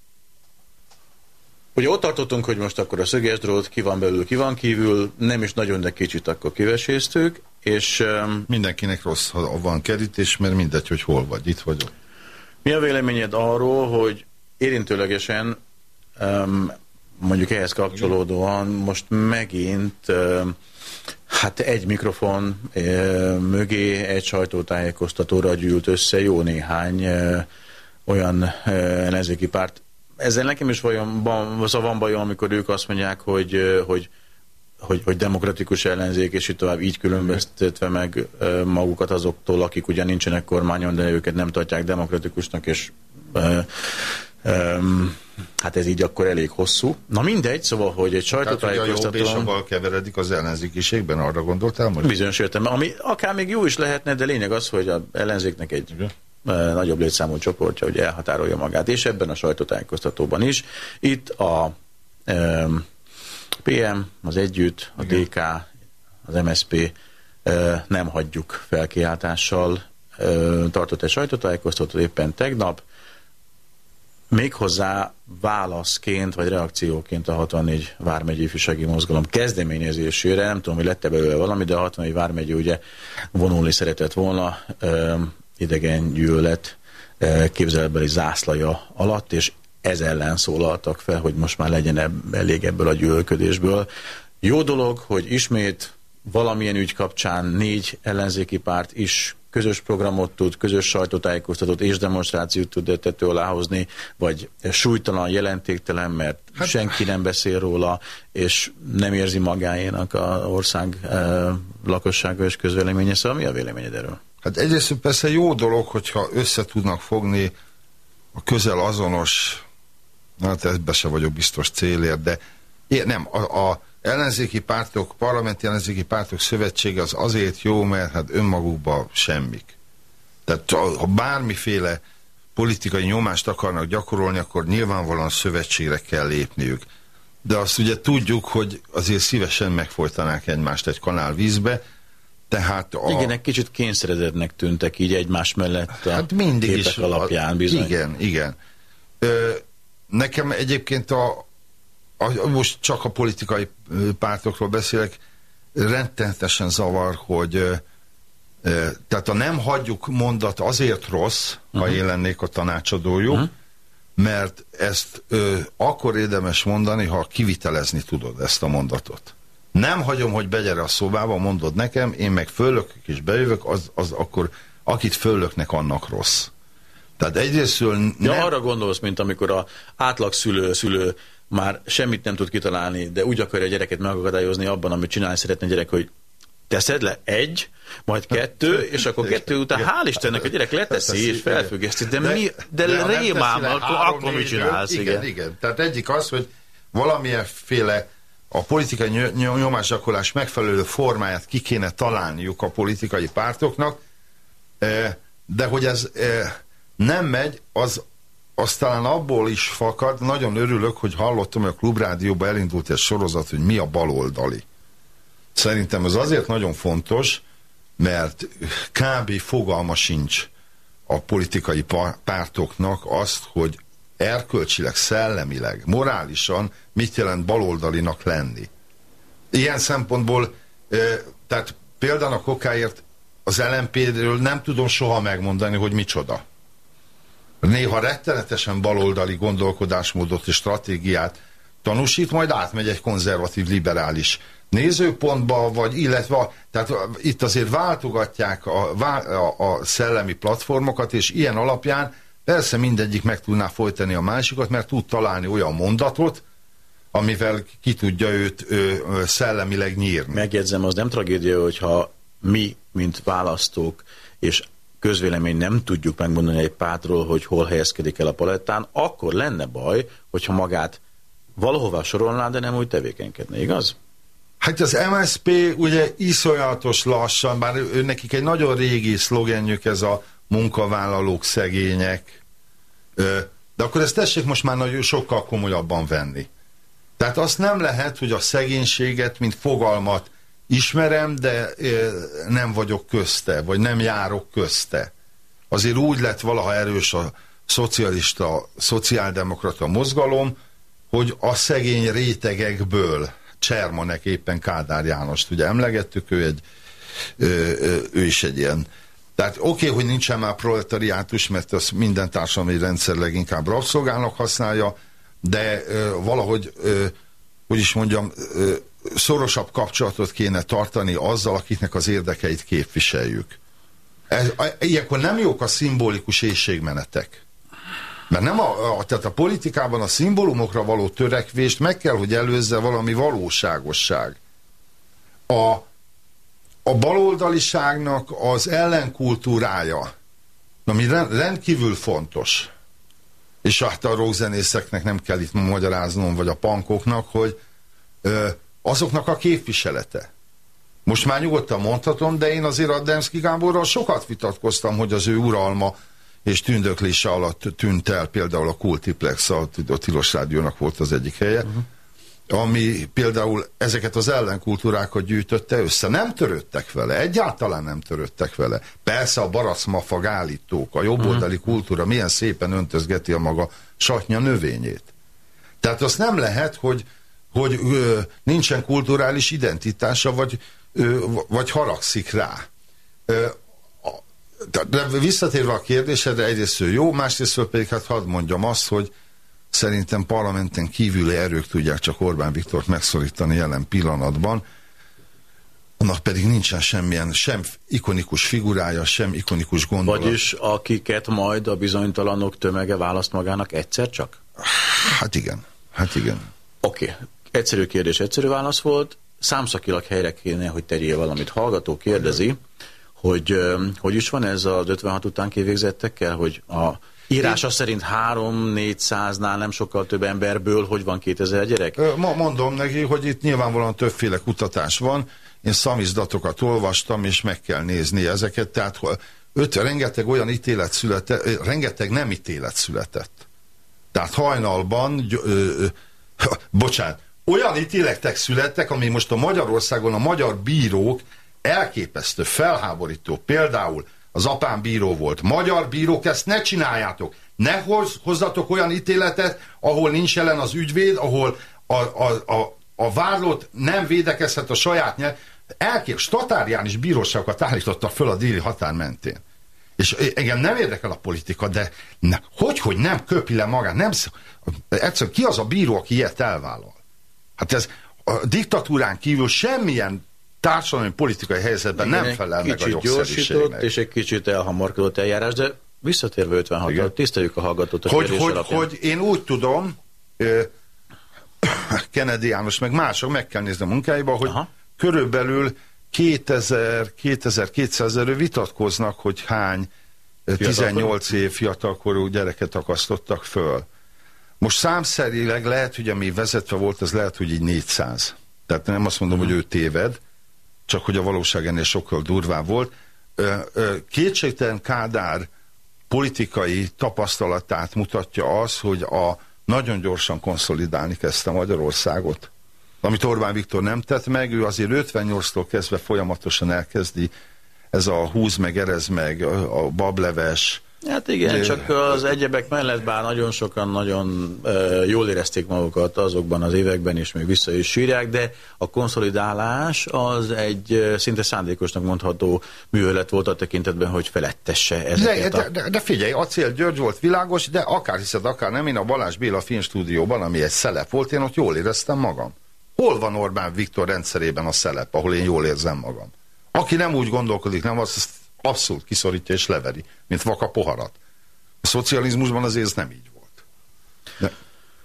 Ugye ott tartottunk, hogy most akkor a szöges drót ki van belül, ki van kívül, nem is nagyon, de kicsit akkor kiveséztük, és um, Mindenkinek rossz, ha van kerítés, mert mindegy, hogy hol vagy, itt vagyok. mi a véleményed arról, hogy érintőlegesen um, mondjuk ehhez kapcsolódóan most megint um, hát egy mikrofon mögé egy sajtótájékoztatóra gyűlt össze jó néhány uh, olyan ellenzéki párt. Ezzel nekem is vajon, van, szóval van bajom, amikor ők azt mondják, hogy, hogy hogy, hogy demokratikus ellenzék, és így tovább így különböztetve meg magukat azoktól, akik ugyan nincsenek kormányon, de őket nem tartják demokratikusnak, és ö, hát ez így akkor elég hosszú. Na mindegy, szóval, hogy egy Tehát, hogy a jobb sajtótájékoztatón keveredik az ellenzékiségben, arra gondoltál most? bizonyos értelemben, ami akár még jó is lehetne, de lényeg az, hogy a ellenzéknek egy Igen. Nagyobb létszámú csoportja, hogy elhatárolja magát, és ebben a sajtótájékoztatóban is. Itt a PM, az Együtt, a DK, az MSP nem hagyjuk felkiáltással tartott egy sajtótájékoztatót éppen tegnap, méghozzá válaszként, vagy reakcióként a 64 vármegyi ifjúsági mozgalom kezdeményezésére, nem tudom, hogy lett-e belőle valami, de a 64 vármegyi ugye vonulni szeretett volna idegen gyűlölet ö, képzelbeli zászlaja alatt, és ez ellen szólaltak fel, hogy most már legyen ebb, elég ebből a gyűlölködésből. Jó dolog, hogy ismét valamilyen ügy kapcsán négy ellenzéki párt is közös programot tud, közös sajtótájékoztatót és demonstrációt tud tető alá hozni, vagy súlytalan, jelentéktelen, mert hát, senki nem beszél róla, és nem érzi magáénak a ország e, lakossága és közvéleménye. Szóval mi a véleményed erről? Hát egyrészt persze jó dolog, hogyha össze tudnak fogni a közel azonos, hát ebbe se vagyok biztos célért, de nem, a, a ellenzéki pártok, parlamenti ellenzéki pártok szövetsége az azért jó, mert hát önmagukban semmik. Tehát ha bármiféle politikai nyomást akarnak gyakorolni, akkor nyilvánvalóan szövetségre kell lépniük. De azt ugye tudjuk, hogy azért szívesen megfojtanák egymást egy kanál vízbe, tehát a... Igen, egy kicsit kényszeredettnek tűntek így egymás mellett a Hát mindig képek is. alapján bizony. Igen, igen. Ö, nekem egyébként a, a, most csak a politikai pártokról beszélek, rettenetesen zavar, hogy ö, ö, tehát a nem hagyjuk mondat azért rossz, ha Mhm. én lennék a tanácsadójuk, mert ezt ö, akkor érdemes mondani, ha kivitelezni tudod ezt a mondatot. Nem hagyom, hogy begyere a szobába, mondod nekem, én meg fölökök és bejövök, az, az akkor akit fölöknek, annak rossz. Tehát egyrésztől Ja, nem, arra gondolsz, mint amikor a átlag szülő, szülő már semmit nem tud kitalálni, de úgy akarja a gyereket megakadályozni abban, amit csinálni szeretne a gyerek, hogy teszed le egy, majd kettő, és akkor kettő után hál' Istennek a gyerek leteszi és felfüggeszti. De, mi, de, ha nem teszi rémám, akkor, három, akkor mit csinálsz? Igen, igen, igen. Tehát egyik az, hogy valamilyenféle a politikai ny- ny- nyomásgyakorlás megfelelő formáját ki kéne találniuk a politikai pártoknak, eh, de hogy ez eh, nem megy, az, az talán abból is fakad, nagyon örülök, hogy hallottam, hogy a Klubrádióban elindult egy sorozat, hogy mi a baloldali. Szerintem ez azért nagyon fontos, mert kb. fogalma sincs a politikai pártoknak azt, hogy erkölcsileg, szellemileg, morálisan mit jelent baloldalinak lenni. Ilyen szempontból, tehát például a kokáért az LMP-ről nem tudom soha megmondani, hogy micsoda. Néha rettenetesen baloldali gondolkodásmódot és stratégiát tanúsít, majd átmegy egy konzervatív, liberális nézőpontba, vagy illetve, tehát itt azért váltogatják a, a, a szellemi platformokat, és ilyen alapján persze mindegyik meg tudná folytani a másikat, mert tud találni olyan mondatot, amivel ki tudja őt ö, szellemileg nyírni. Megjegyzem, az nem tragédia, hogyha mi, mint választók és közvélemény nem tudjuk megmondani egy pártról, hogy hol helyezkedik el a palettán, akkor lenne baj, hogyha magát valahova sorolná, de nem úgy tevékenykedne, igaz? Hát az MSP ugye iszonyatos lassan, bár ő, ő nekik egy nagyon régi szlogenjük ez a munkavállalók szegények, de akkor ezt tessék most már nagyon sokkal komolyabban venni. Tehát azt nem lehet, hogy a szegénységet, mint fogalmat ismerem, de nem vagyok közte, vagy nem járok közte. Azért úgy lett valaha erős a szocialista, szociáldemokrata mozgalom, hogy a szegény rétegekből Csermanek éppen Kádár Jánost, ugye emlegettük, ő, egy, ő, ő is egy ilyen tehát oké, okay, hogy nincsen már proletariátus, mert az minden társadalmi rendszer leginkább rabszolgának használja, de ö, valahogy, ö, hogy is mondjam, ö, szorosabb kapcsolatot kéne tartani azzal, akiknek az érdekeit képviseljük. Ez, a, ilyenkor nem jók a szimbolikus éjségmenetek. Mert nem a, a, tehát a politikában a szimbólumokra való törekvést meg kell, hogy előzze valami valóságosság. A, a baloldaliságnak az ellenkultúrája, ami rendkívül fontos, és hát a rockzenészeknek nem kell itt magyaráznom, vagy a pankoknak, hogy ö, azoknak a képviselete. Most már nyugodtan mondhatom, de én azért a Demszki Gáborral sokat vitatkoztam, hogy az ő uralma és tündöklése alatt tűnt el például a Kultiplex, a, a Tilos Rádiónak volt az egyik helye, uh-huh ami például ezeket az ellenkultúrákat gyűjtötte össze. Nem törődtek vele, egyáltalán nem törődtek vele. Persze a baracmafag állítók, a jobboldali kultúra milyen szépen öntözgeti a maga satnya növényét. Tehát azt nem lehet, hogy, hogy ö, nincsen kulturális identitása, vagy, ö, vagy haragszik rá. Ö, de visszatérve a kérdésedre, egyrészt jó, másrészt pedig hát hadd mondjam azt, hogy szerintem parlamenten kívüli erők tudják csak Orbán Viktort megszorítani jelen pillanatban, annak pedig nincsen semmilyen, sem ikonikus figurája, sem ikonikus gondolat. Vagyis akiket majd a bizonytalanok tömege választ magának egyszer csak? Hát igen, hát igen. Oké, okay. egyszerű kérdés, egyszerű válasz volt. Számszakilag helyre kéne, hogy terje valamit. Hallgató kérdezi, hogy hogy is van ez az 56 után kivégzettekkel, hogy a Írása szerint 3-400-nál nem sokkal több emberből, hogy van 2000 gyerek? Ma mondom neki, hogy itt nyilvánvalóan többféle kutatás van. Én szamizdatokat olvastam, és meg kell nézni ezeket. Tehát öt, rengeteg olyan ítélet született, rengeteg nem ítélet született. Tehát hajnalban, ö, ö, bocsánat, olyan ítéletek születtek, ami most a Magyarországon a magyar bírók elképesztő, felháborító. Például az apám bíró volt. Magyar bírók, ezt ne csináljátok. ne hoz, hozzatok olyan ítéletet, ahol nincs jelen az ügyvéd, ahol a, a, a, a vádlott nem védekezhet a saját nyelv. Elkép, statáriánis bíróságokat állítottak föl a déli határ mentén. És engem nem érdekel a politika, de ne, hogy, hogy nem köpi le magát, nem, egyszerűen ki az a bíró, aki ilyet elvállal? Hát ez a diktatúrán kívül semmilyen társadalmi politikai helyzetben Igen, nem felel meg a gyorsított jogszerűségnek. és egy kicsit elhamarkodott eljárás, de visszatérve 56 Igen. ra tiszteljük a hallgatót a Hogy, hogy, alapján. hogy én úgy tudom, Kennedy János, meg mások, meg kell nézni a munkáiba, hogy Aha. körülbelül 2000, 2200 erő vitatkoznak, hogy hány ö, 18 év fiatalkorú gyereket akasztottak föl. Most számszerileg lehet, hogy ami vezetve volt, az lehet, hogy így 400. Tehát nem azt mondom, hogy ő téved, csak hogy a valóság ennél sokkal durvább volt. Kétségtelen Kádár politikai tapasztalatát mutatja az, hogy a nagyon gyorsan konszolidálni kezdte Magyarországot. Amit Orbán Viktor nem tett meg, ő azért 58-tól kezdve folyamatosan elkezdi ez a húz meg, erez meg, a bableves, Hát igen, De- csak az egyebek mellett, bár nagyon sokan nagyon uh, jól érezték magukat azokban az években, és még vissza is sírják, de a konszolidálás az egy uh, szinte szándékosnak mondható művelet volt a tekintetben, hogy felettesse ezeket de, a... de, de figyelj, Acél György volt világos, de akár hiszed, akár nem, én a Balázs Béla filmstúdióban, ami egy szelep volt, én ott jól éreztem magam. Hol van Orbán Viktor rendszerében a szelep, ahol én jól érzem magam? Aki nem úgy gondolkodik, nem, azt, azt abszolút kiszorítja és leveri, mint vaka poharat. A szocializmusban azért ez nem így volt. De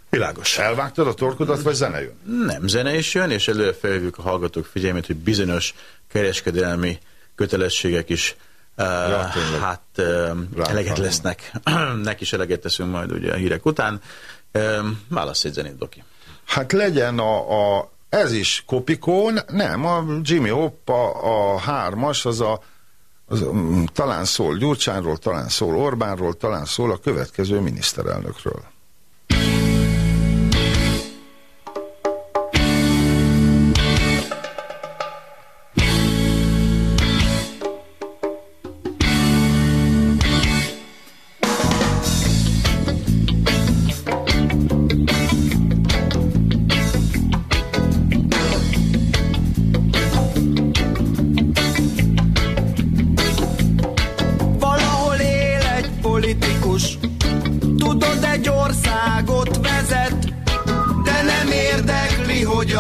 Világos. elvágtad a torkodat, vagy zene jön? Nem, zene is jön, és előre felhívjuk a hallgatók figyelmét, hogy bizonyos kereskedelmi kötelességek is uh, tényleg. hát uh, eleget lesznek. Nek is eleget teszünk majd ugye a hírek után. Um, válasz egy zenét, Doki. Hát legyen a, a ez is Kopikón, nem, a Jimmy Hopp, a, a hármas, az a az, mm, talán szól Gyurcsányról, talán szól Orbánról, talán szól a következő miniszterelnökről.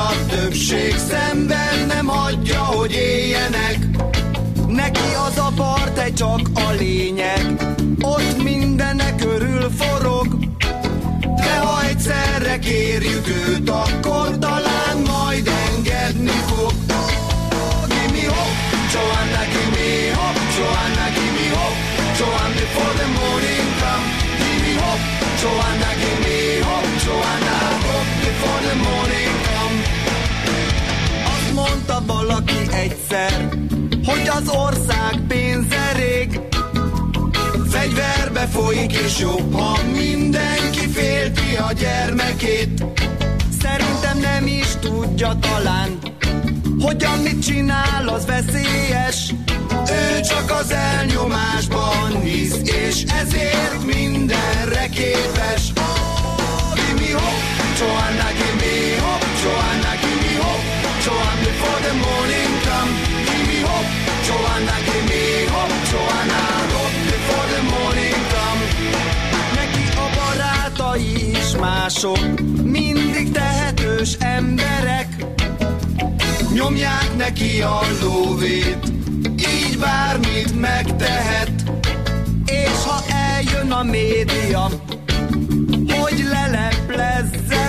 A többség szemben nem hagyja, hogy éljenek. Neki az a part egy csak a lényeg, ott mindenek körül forog, de ha egyszerre kérjük őt, akkor talán majd engedni fog. Give me hope, Joanna, give me hope, Joanna, give me hope, Joanna, before the morning come. Give me hope, Joanna, egyszer, hogy az ország pénze rég, Fegyverbe folyik és jobb, ha mindenki félti a gyermekét. Szerintem nem is tudja talán, hogy amit csinál az veszélyes. Ő csak az elnyomásban hisz, és ezért mindenre képes. Oh, give me hope, Joanna, give me Joanna, give Joanna, before the morning come. Give me hope, Joanna, give me hope, Joanna, hope before the morning come. Neki a barátai is mások, mindig tehetős emberek. Nyomják neki a lóvét, így bármit megtehet. És ha eljön a média, hogy leleplezze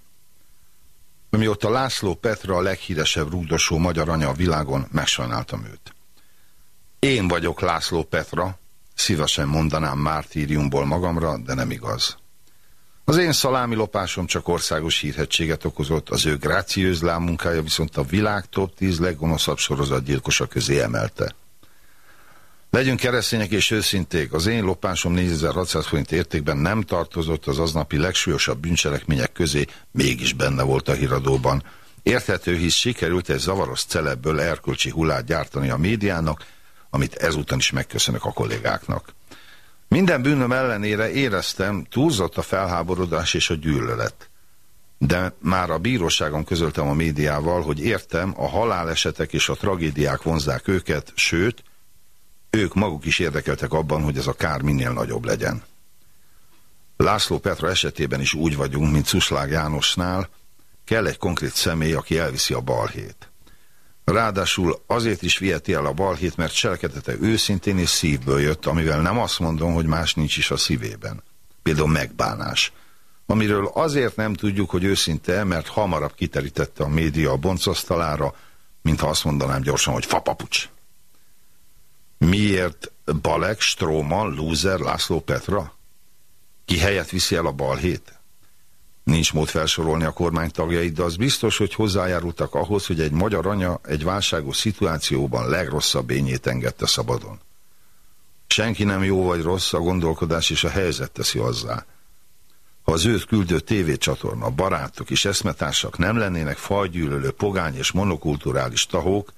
Mióta László Petra a leghíresebb rúgdosó magyar anya a világon, megsajnáltam őt. Én vagyok László Petra, szívesen mondanám mártíriumból magamra, de nem igaz. Az én szalámi lopásom csak országos hírhetséget okozott, az ő gráciőz munkája viszont a világ top 10 leggonoszabb sorozatgyilkosa közé emelte. Legyünk keresztények és őszinték, az én lopásom 4600 forint értékben nem tartozott az aznapi legsúlyosabb bűncselekmények közé, mégis benne volt a híradóban. Érthető, hisz sikerült egy zavaros celebből erkölcsi hullát gyártani a médiának, amit ezúton is megköszönök a kollégáknak. Minden bűnöm ellenére éreztem, túlzott a felháborodás és a gyűlölet. De már a bíróságon közöltem a médiával, hogy értem, a halálesetek és a tragédiák vonzák őket, sőt, ők maguk is érdekeltek abban, hogy ez a kár minél nagyobb legyen. László Petra esetében is úgy vagyunk, mint Szuslág Jánosnál, kell egy konkrét személy, aki elviszi a balhét. Ráadásul azért is viheti el a balhét, mert cselekedete őszintén és szívből jött, amivel nem azt mondom, hogy más nincs is a szívében. Például megbánás. Amiről azért nem tudjuk, hogy őszinte, mert hamarabb kiterítette a média a boncasztalára, mint azt mondanám gyorsan, hogy fapapucs. Miért Balek, Stróman, Lúzer, László Petra? Ki helyet viszi el a balhét? Nincs mód felsorolni a kormány tagjait, de az biztos, hogy hozzájárultak ahhoz, hogy egy magyar anya egy válságos szituációban legrosszabb ényét engedte szabadon. Senki nem jó vagy rossz, a gondolkodás és a helyzet teszi hozzá. Ha az őt küldő tévécsatorna, barátok és eszmetársak nem lennének fajgyűlölő, pogány és monokulturális tahók,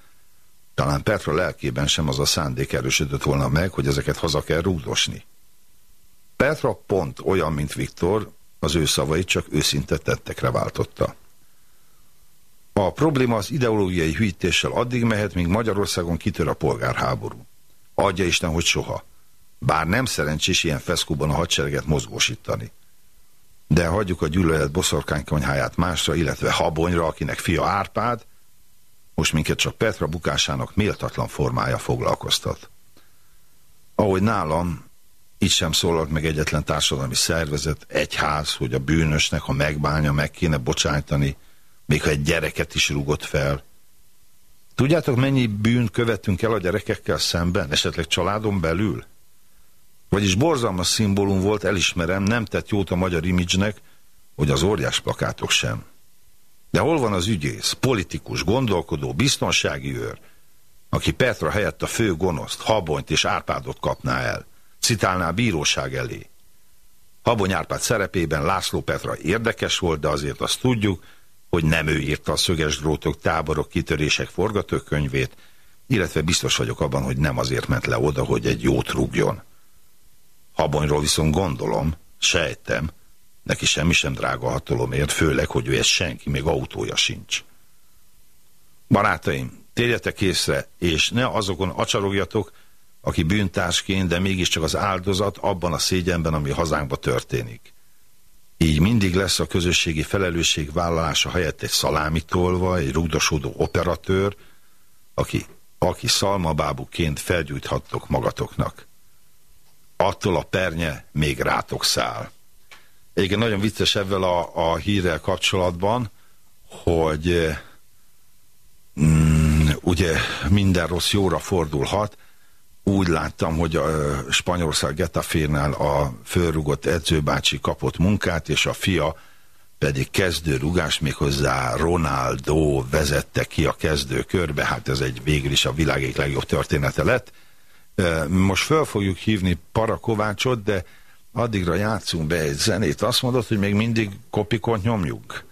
talán Petra lelkében sem az a szándék erősödött volna meg, hogy ezeket haza kell rúdosni. Petra pont olyan, mint Viktor, az ő szavait csak őszinte tettekre váltotta. A probléma az ideológiai hűítéssel addig mehet, míg Magyarországon kitör a polgárháború. Adja Isten, hogy soha. Bár nem szerencsés ilyen feszkóban a hadsereget mozgósítani. De hagyjuk a gyűlölet boszorkánykonyháját másra, illetve Habonyra, akinek fia Árpád, most minket csak Petra bukásának méltatlan formája foglalkoztat. Ahogy nálam, így sem szólalt meg egyetlen társadalmi szervezet, egyház, hogy a bűnösnek, ha megbánja, meg kéne bocsájtani, még ha egy gyereket is rúgott fel. Tudjátok, mennyi bűnt követünk el a gyerekekkel szemben, esetleg családon belül? Vagyis borzalmas szimbólum volt, elismerem, nem tett jót a magyar imidzsnek, hogy az óriás plakátok sem. De hol van az ügyész, politikus, gondolkodó, biztonsági őr, aki Petra helyett a fő gonoszt, Habonyt és Árpádot kapná el, citálná a bíróság elé? Habony Árpád szerepében László Petra érdekes volt, de azért azt tudjuk, hogy nem ő írta a szöges drótok, táborok, kitörések forgatókönyvét, illetve biztos vagyok abban, hogy nem azért ment le oda, hogy egy jót rúgjon. Habonyról viszont gondolom, sejtem, Neki semmi sem drága hatalomért, főleg, hogy ő ez senki, még autója sincs. Barátaim, térjetek észre, és ne azokon acsarogjatok, aki bűntársként, de mégiscsak az áldozat abban a szégyenben, ami hazánkba történik. Így mindig lesz a közösségi felelősség vállalása helyett egy szalámitolva, egy rúdosodó operatőr, aki, aki szalmabábuként felgyújthattok magatoknak. Attól a pernye még rátok száll. Egyébként nagyon vicces ebben a, a hírrel kapcsolatban, hogy mm, ugye minden rossz jóra fordulhat. Úgy láttam, hogy a Spanyolország Getafénál a fölrugott edzőbácsi kapott munkát, és a fia pedig kezdő rugás, méghozzá Ronaldo vezette ki a kezdő körbe, hát ez egy végül is a világ egyik legjobb története lett. Most föl fogjuk hívni Parakovácsot, de addigra játszunk be egy zenét. Azt mondod, hogy még mindig kopikont nyomjuk?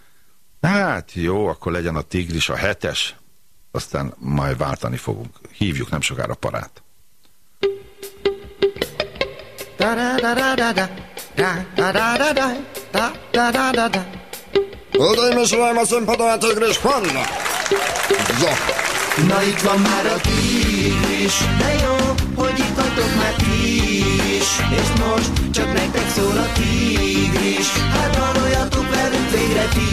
Hát jó, akkor legyen a tigris a hetes, aztán majd váltani fogunk. Hívjuk nem sokára parát. Hölgyeim és uraim, a színpadon a tigris Panna! Na itt van már a tigris, de jó, is, és most csak nektek szól a tigris, hát tanuljatok velünk végre ti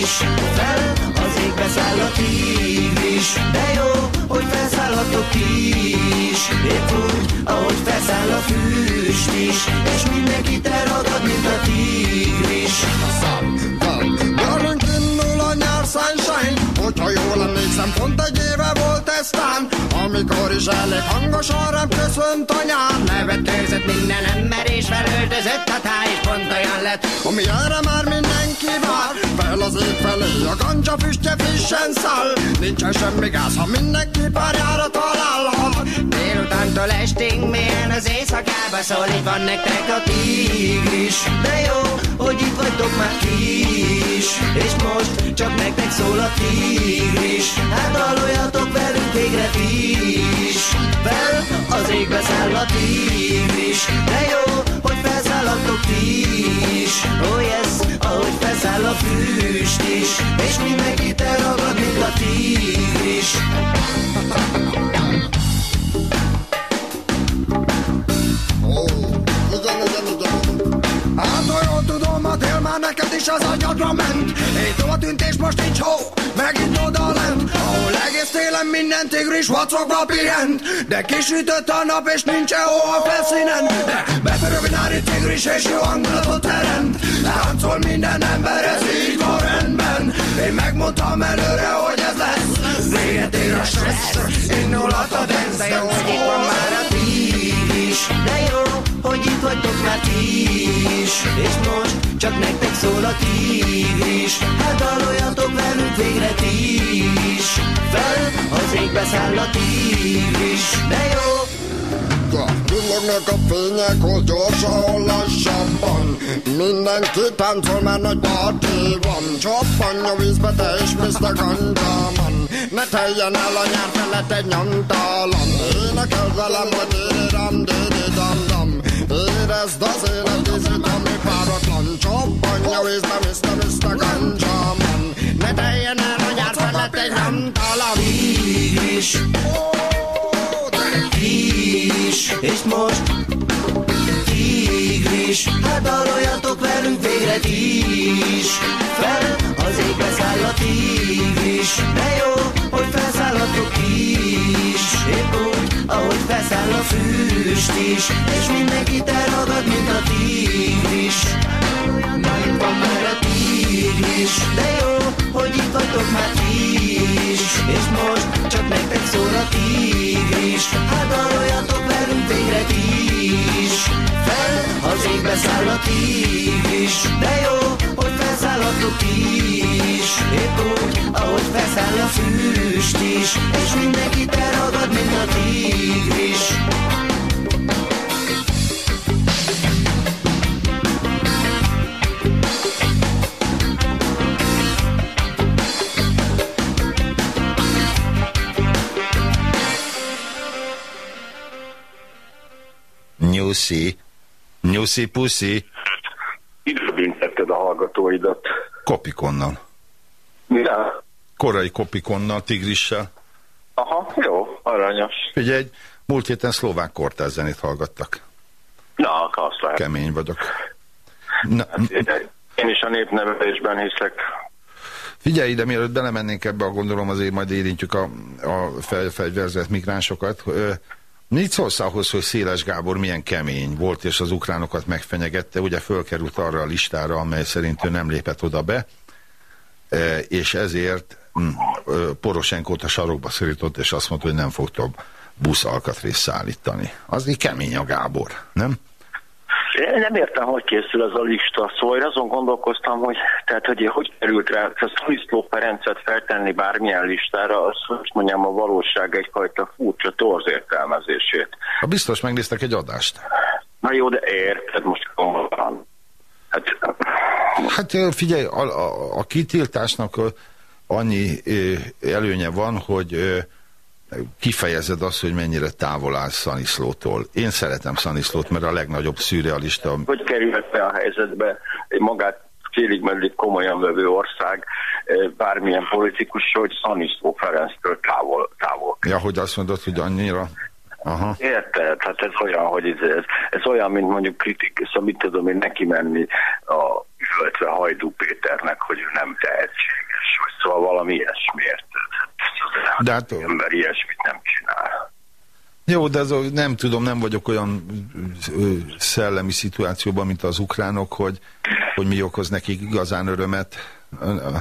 is. Fel az égbe száll a tigris, de jó, hogy felszállhatok ti is, épp úgy, ahogy felszáll a füst is, és mindenkit elragad, mint a tigris. A nyár sunshine. Hogyha jól emlékszem, pont egy éve volt ez tán amikor elég hangosan rám köszönt a nyár. Levetőrzött minden ember és felöltözött a táj is pont olyan lett. Ami erre már mindenki vár Fel az ég felé a ganja füstje frissen száll. Nincsen semmi gáz, ha mindenki párjára talál Ha Délutántól estig mélyen az éjszakába szólít van nektek a tigris. De jó, hogy itt vagytok már ti is És most csak nektek szól a tigris. Hát daloljatok velünk végre ti is. Fel az égbe száll a tigris De jó, hogy felszálladtok ti is. Oh yes, ahogy felszáll a füst is. És mindenkit elragad, mint a tigris neked is az agyadra ment. Egy a tűnt és most nincs hó, megint oda lent. Ahol egész télen minden tigris vacogva pihent. De kisütött a nap és nincs hó a felszínen. De bepörög a nári tigris és jó hangulatot teremt. Táncol minden ember, ez így van rendben. Én megmondtam előre, hogy ez lesz. Véget ér a stressz, indulat a dance De jó, hogy itt van már a tigris. De jó, hogy itt vagytok már ti is. És most csak nektek szól a tigris Hát daloljatok velünk végre ti is. Fel az égbe száll a tigris De jó, Villognak a fények, hol gyorsan, hol lassabban. Mindenki táncol, mert nagy parti van. Csappanj a vízbe, te is Mr. Ganjaman Ne teljen el a nyár felett egy nyomtalan. Énekel velem, hogy éram, dédi Érezd az élet ízét, ami páratlan Csappanj a vízbe, Mr. Mr. Ganjaman Ne teljen el a nyár felett egy nyomtalan tigris Tigris És most Tigris Hát daloljatok velünk végre ti is Fel az égbe száll a tigris De jó, hogy felszállhatok ti is. Épp ahogy felszáll a füst is És mindenkit elragad, mint a tigris. Itt van már a tigris De jó, hogy itt vagytok már ti is. És most csak nektek szól a tigris Hát daloljatok velünk végre ti is. Fel az égbe száll a tigris De jó, hogy felszállhatok ti is Épp úgy, ahogy felszáll a füst is. És mindenkit elragad, mint a tigris. Nyuszi. Nyuszi puszi. Ide büntetted a hallgatóidat. Kopikonnal. Ja. Korai kopikonnal, tigrissel. Aha, jó, aranyos. Figyelj, múlt héten szlovák kortárzenét hallgattak. Na, azt lehet. Kemény vagyok. Na, Én is a népnevelésben hiszek. Figyelj ide, mielőtt belemennénk ebbe, a gondolom azért majd érintjük a, a felfegyverzett migránsokat. Ö, Mit szólsz ahhoz, hogy Széles Gábor milyen kemény volt, és az ukránokat megfenyegette? Ugye fölkerült arra a listára, amely szerint ő nem lépett oda be, e, és ezért hm, Poroshenkót a sarokba szorított, és azt mondta, hogy nem fog több busz alkatrészt szállítani. Az így kemény a Gábor, nem? Nem értem, hogy készül ez a lista, szóval én azon gondolkoztam, hogy, tehát, hogy hogy került rá a Szaliszló Ferencet feltenni bármilyen listára, az, hogy mondjam, a valóság egyfajta furcsa torz értelmezését. Ha biztos megnéztek egy adást. Na jó, de érted most komolyan. Hát, Hát figyelj, a, a, a kitiltásnak annyi előnye van, hogy kifejezed azt, hogy mennyire távol állsz Szaniszlótól. Én szeretem Szaniszlót, mert a legnagyobb szürrealista. hogy kerülhet be a helyzetbe magát félig meddig komolyan vevő ország, bármilyen politikus, hogy Szaniszló Ferenctől távol, távol. Ja, hogy azt mondod, hogy annyira... Aha. Érted? Hát ez olyan, hogy ez, ez, ez olyan, mint mondjuk kritik, szóval mit tudom én neki menni a üvöltve Hajdú Péternek, hogy ő nem tehetséges, vagy szóval valami ilyesmi, érted? De hát, ember ilyesmit nem csinál. jó, de ez, nem tudom, nem vagyok olyan szellemi szituációban, mint az ukránok, hogy hogy mi okoz nekik igazán örömet.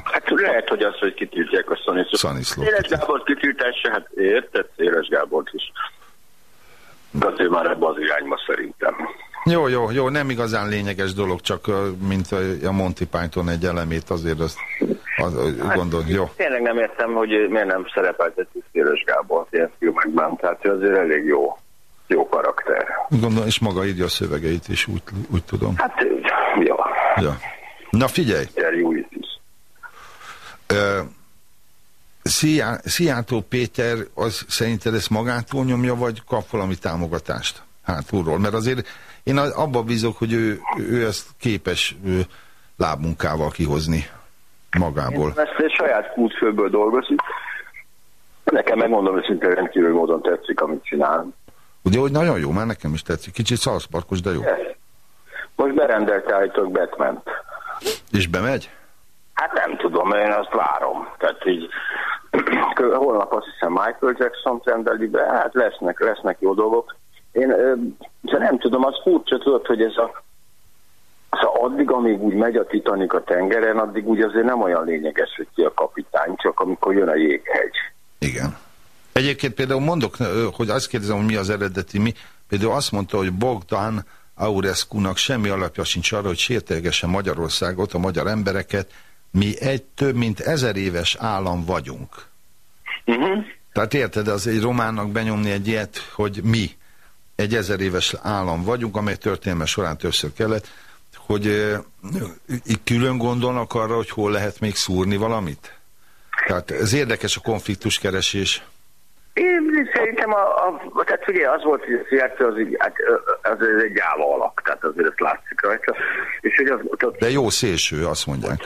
Hát lehet, hogy az, hogy kitiltják a Szaniszlót. Szaniszlót. Széles Gábor kitiltása, hát érted, Széles Gábort is. De azért már ebbe az irányba szerintem. Jó, jó, jó, nem igazán lényeges dolog, csak mint a- Monty Python egy elemét, azért azt az, az, gondol, jó. Tényleg nem értem, hogy miért nem szerepeltetik Széles Gábort ilyen filmekben, tehát ő azért elég jó, jó karakter. Gondolom, és maga írja a szövegeit is, úgy, úgy tudom. Hát, jó. Ja. Na figyelj, ö, Szijá- Szijjártó Péter az szerinted ezt magától nyomja, vagy kap valami támogatást hátulról? Mert azért én abba bízok, hogy ő, ő ezt képes ő, lábmunkával kihozni magából. Ezt egy saját kútfőből dolgozik. Nekem megmondom, hogy szinte rendkívül módon tetszik, amit csinál. Ugye, hogy nagyon jó, már nekem is tetszik. Kicsit szalszparkos, de jó. Most berendelte állítólag batman És bemegy? Hát nem tudom, én azt várom. Tehát így holnap azt hiszem Michael Jackson rendeli be, hát lesznek, lesznek jó dolgok. Én de nem tudom, az furcsa tudod, hogy ez a Szóval addig, amíg úgy megy a Titanic a tengeren, addig úgy azért nem olyan lényeges, hogy ki a kapitány, csak amikor jön a jéghegy. Igen. Egyébként például mondok, hogy azt kérdezem, hogy mi az eredeti mi. Például azt mondta, hogy Bogdan Aurescu-nak semmi alapja sincs arra, hogy sértelgesse Magyarországot, a magyar embereket. Mi egy több mint ezer éves állam vagyunk. Uh-huh. Tehát érted, az egy románnak benyomni egy ilyet, hogy mi egy ezer éves állam vagyunk, amely történelme során többször kellett, hogy így külön gondolnak arra, hogy hol lehet még szúrni valamit? Tehát ez érdekes a konfliktuskeresés. Én szerintem, a, a, tehát ugye az volt, hogy az, így, hát, az, az egy gyáva alak, tehát azért ez látszik rajta. És hogy az, ott De jó szélső, azt mondják.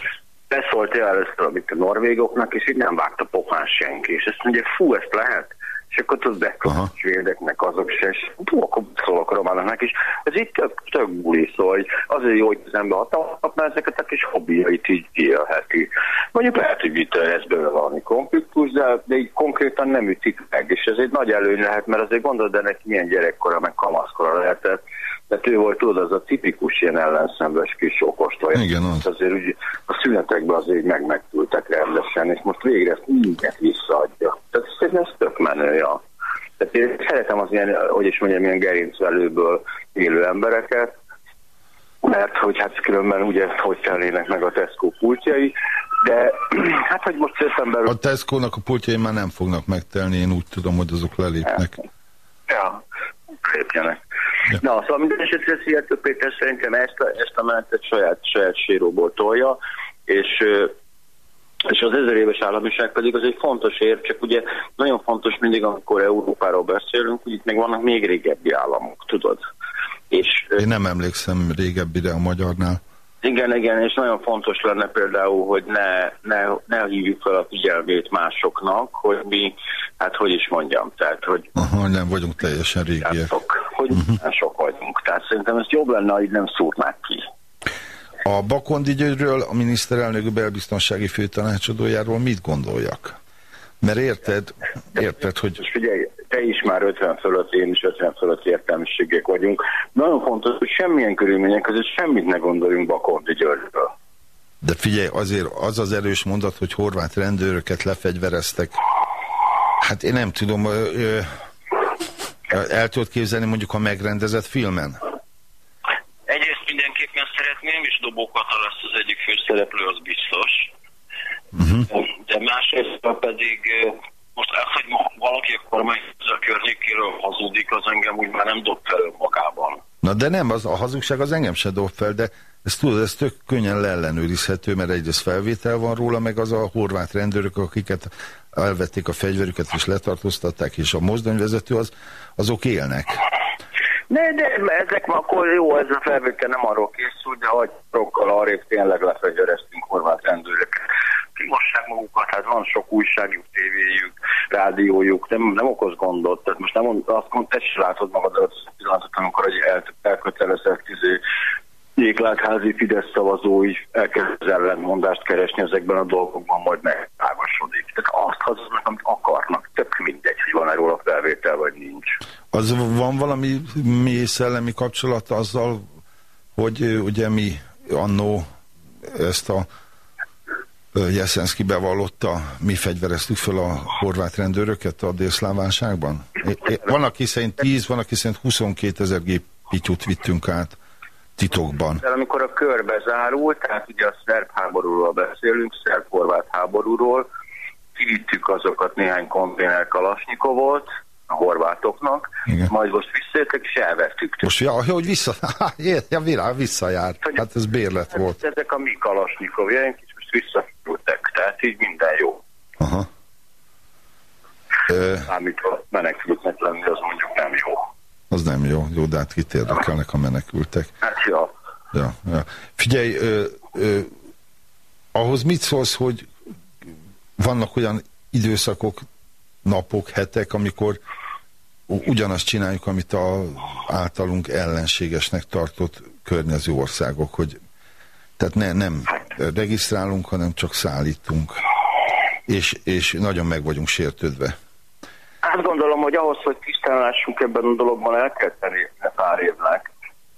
beszólt először, amit a norvégoknak, és így nem vágta pofán senki. És azt mondja, fú, ezt lehet? És akkor tudod bekapni svédeknek azok se, és akkor szólok románoknak is. Ez itt tök, tök buli, szóval hogy azért jó, hogy az ember hatalmat kapna ezeket a kis hobbijait így kiélheti. Mondjuk lehet, hogy itt ez belőle valami konfliktus, de, de így konkrétan nem ütik meg, és ez egy nagy előny lehet, mert azért gondolod, de neki milyen gyerekkora, meg kamaszkora lehetett, tehát ő volt tudod, az a tipikus ilyen ellenszembes kis okostoly. Igen, az. Azért úgy a szünetekben azért meg megtültek rendesen, és most végre ezt mindent visszaadja. Tehát szerintem ez tök menő, ja. Tehát én szeretem az ilyen, hogy is mondjam, ilyen gerincvelőből élő embereket, mert hogy hát különben ugye hogy tennének meg a Tesco pultjai, de hát hogy most belül... A Tesco-nak a pultjai már nem fognak megtelni, én úgy tudom, hogy azok lelépnek. Ja, lépjenek. Ja. Na, szóval minden esetre Szijjártó Péter szerintem ezt a, ezt a menetet saját, saját síróból tolja, és és az ezer éves államiság pedig az egy fontos ér, csak ugye nagyon fontos mindig, amikor Európáról beszélünk, hogy itt meg vannak még régebbi államok, tudod. És Én nem emlékszem régebbire a magyarnál. igen, igen, és nagyon fontos lenne például, hogy ne, ne, ne hívjuk fel a figyelmét másoknak, hogy mi, hát hogy is mondjam, tehát hogy Aha, nem vagyunk teljesen régiek. hogy uh-huh. sok vagyunk. Tehát szerintem ez jobb lenne, hogy nem szúrnák ki. A Bakondi Györgyről, a miniszterelnök belbiztonsági főtanácsadójáról mit gondoljak? Mert érted, érted, hogy És figyelj, te is már 50 fölött, én is 50 fölött értelmiségek vagyunk. Nagyon fontos, hogy semmilyen körülmények között semmit ne gondoljunk Bakondi Györgyről. De figyelj, azért az az erős mondat, hogy horvát rendőröket lefegyvereztek. Hát én nem tudom, el tudod képzelni mondjuk a megrendezett filmen? Egyrészt mindenképpen szeretném, és Dobó lesz az egyik főszereplő, az biztos. Uh-huh. De másrészt pedig most az, hogy valaki a kormányzat környékéről hazudik, az engem úgy már nem dob fel önmagában. Na de nem, az, a hazugság az engem se dob fel, de ezt tudod, ez tök könnyen leellenőrizhető, mert egyrészt felvétel van róla, meg az a horvát rendőrök, akiket elvették a fegyverüket és letartóztatták, és a mozdonyvezető, az, azok élnek. Ne, de ezek akkor jó, ez a felvétel nem arról készül, de hogy rokkal arrébb tényleg lefegyvereztünk horvát rendőröket. Kimossák magukat, hát van sok újságjuk, tévéjük, rádiójuk, nem, nem okoz gondot. Tehát most nem azt mondod, te is látod magad az pillanatot, amikor egy el, elkötelezett izé, jéglátházi Fidesz szavazói elkezd az ellentmondást keresni ezekben a dolgokban, majd megtágasodik. Tehát azt hazudnak, amit akarnak. Tök mindegy, hogy van-e róla felvétel, vagy nincs. Az van valami mély szellemi kapcsolata azzal, hogy ugye mi annó ezt a Jeszenszki bevallotta, mi fegyvereztük fel a horvát rendőröket a délszláv válságban? Van, aki szerint 10, van, aki szerint 22 ezer géppityút vittünk át titokban. De amikor a kör bezárult, tehát ugye a szerb háborúról beszélünk, szerb-horvát háborúról, kivittük azokat néhány konténer Kalasnyikovot a horvátoknak, Igen. majd most visszajöttek és elvettük. Most, ja, hogy vissza, ja, virág, visszajár. Hát ez bérlet volt. Ezek a mi Kalasnyikovjaink is most visszakerültek, tehát így minden jó. Aha. Amikor menekültnek lenni, az mondjuk nem jó. Az nem jó, jó, de hát kit érdekelnek a menekültek. Hát ja, Ja, ja. Figyelj, ö, ö, ahhoz mit szólsz, hogy vannak olyan időszakok, napok, hetek, amikor ugyanazt csináljuk, amit a általunk ellenségesnek tartott környező országok, hogy tehát ne, nem regisztrálunk, hanem csak szállítunk. És, és nagyon meg vagyunk sértődve. Hát gondolom, hogy ahhoz, hogy tisztán lássunk ebben a dologban, el kell tenni pár évnek.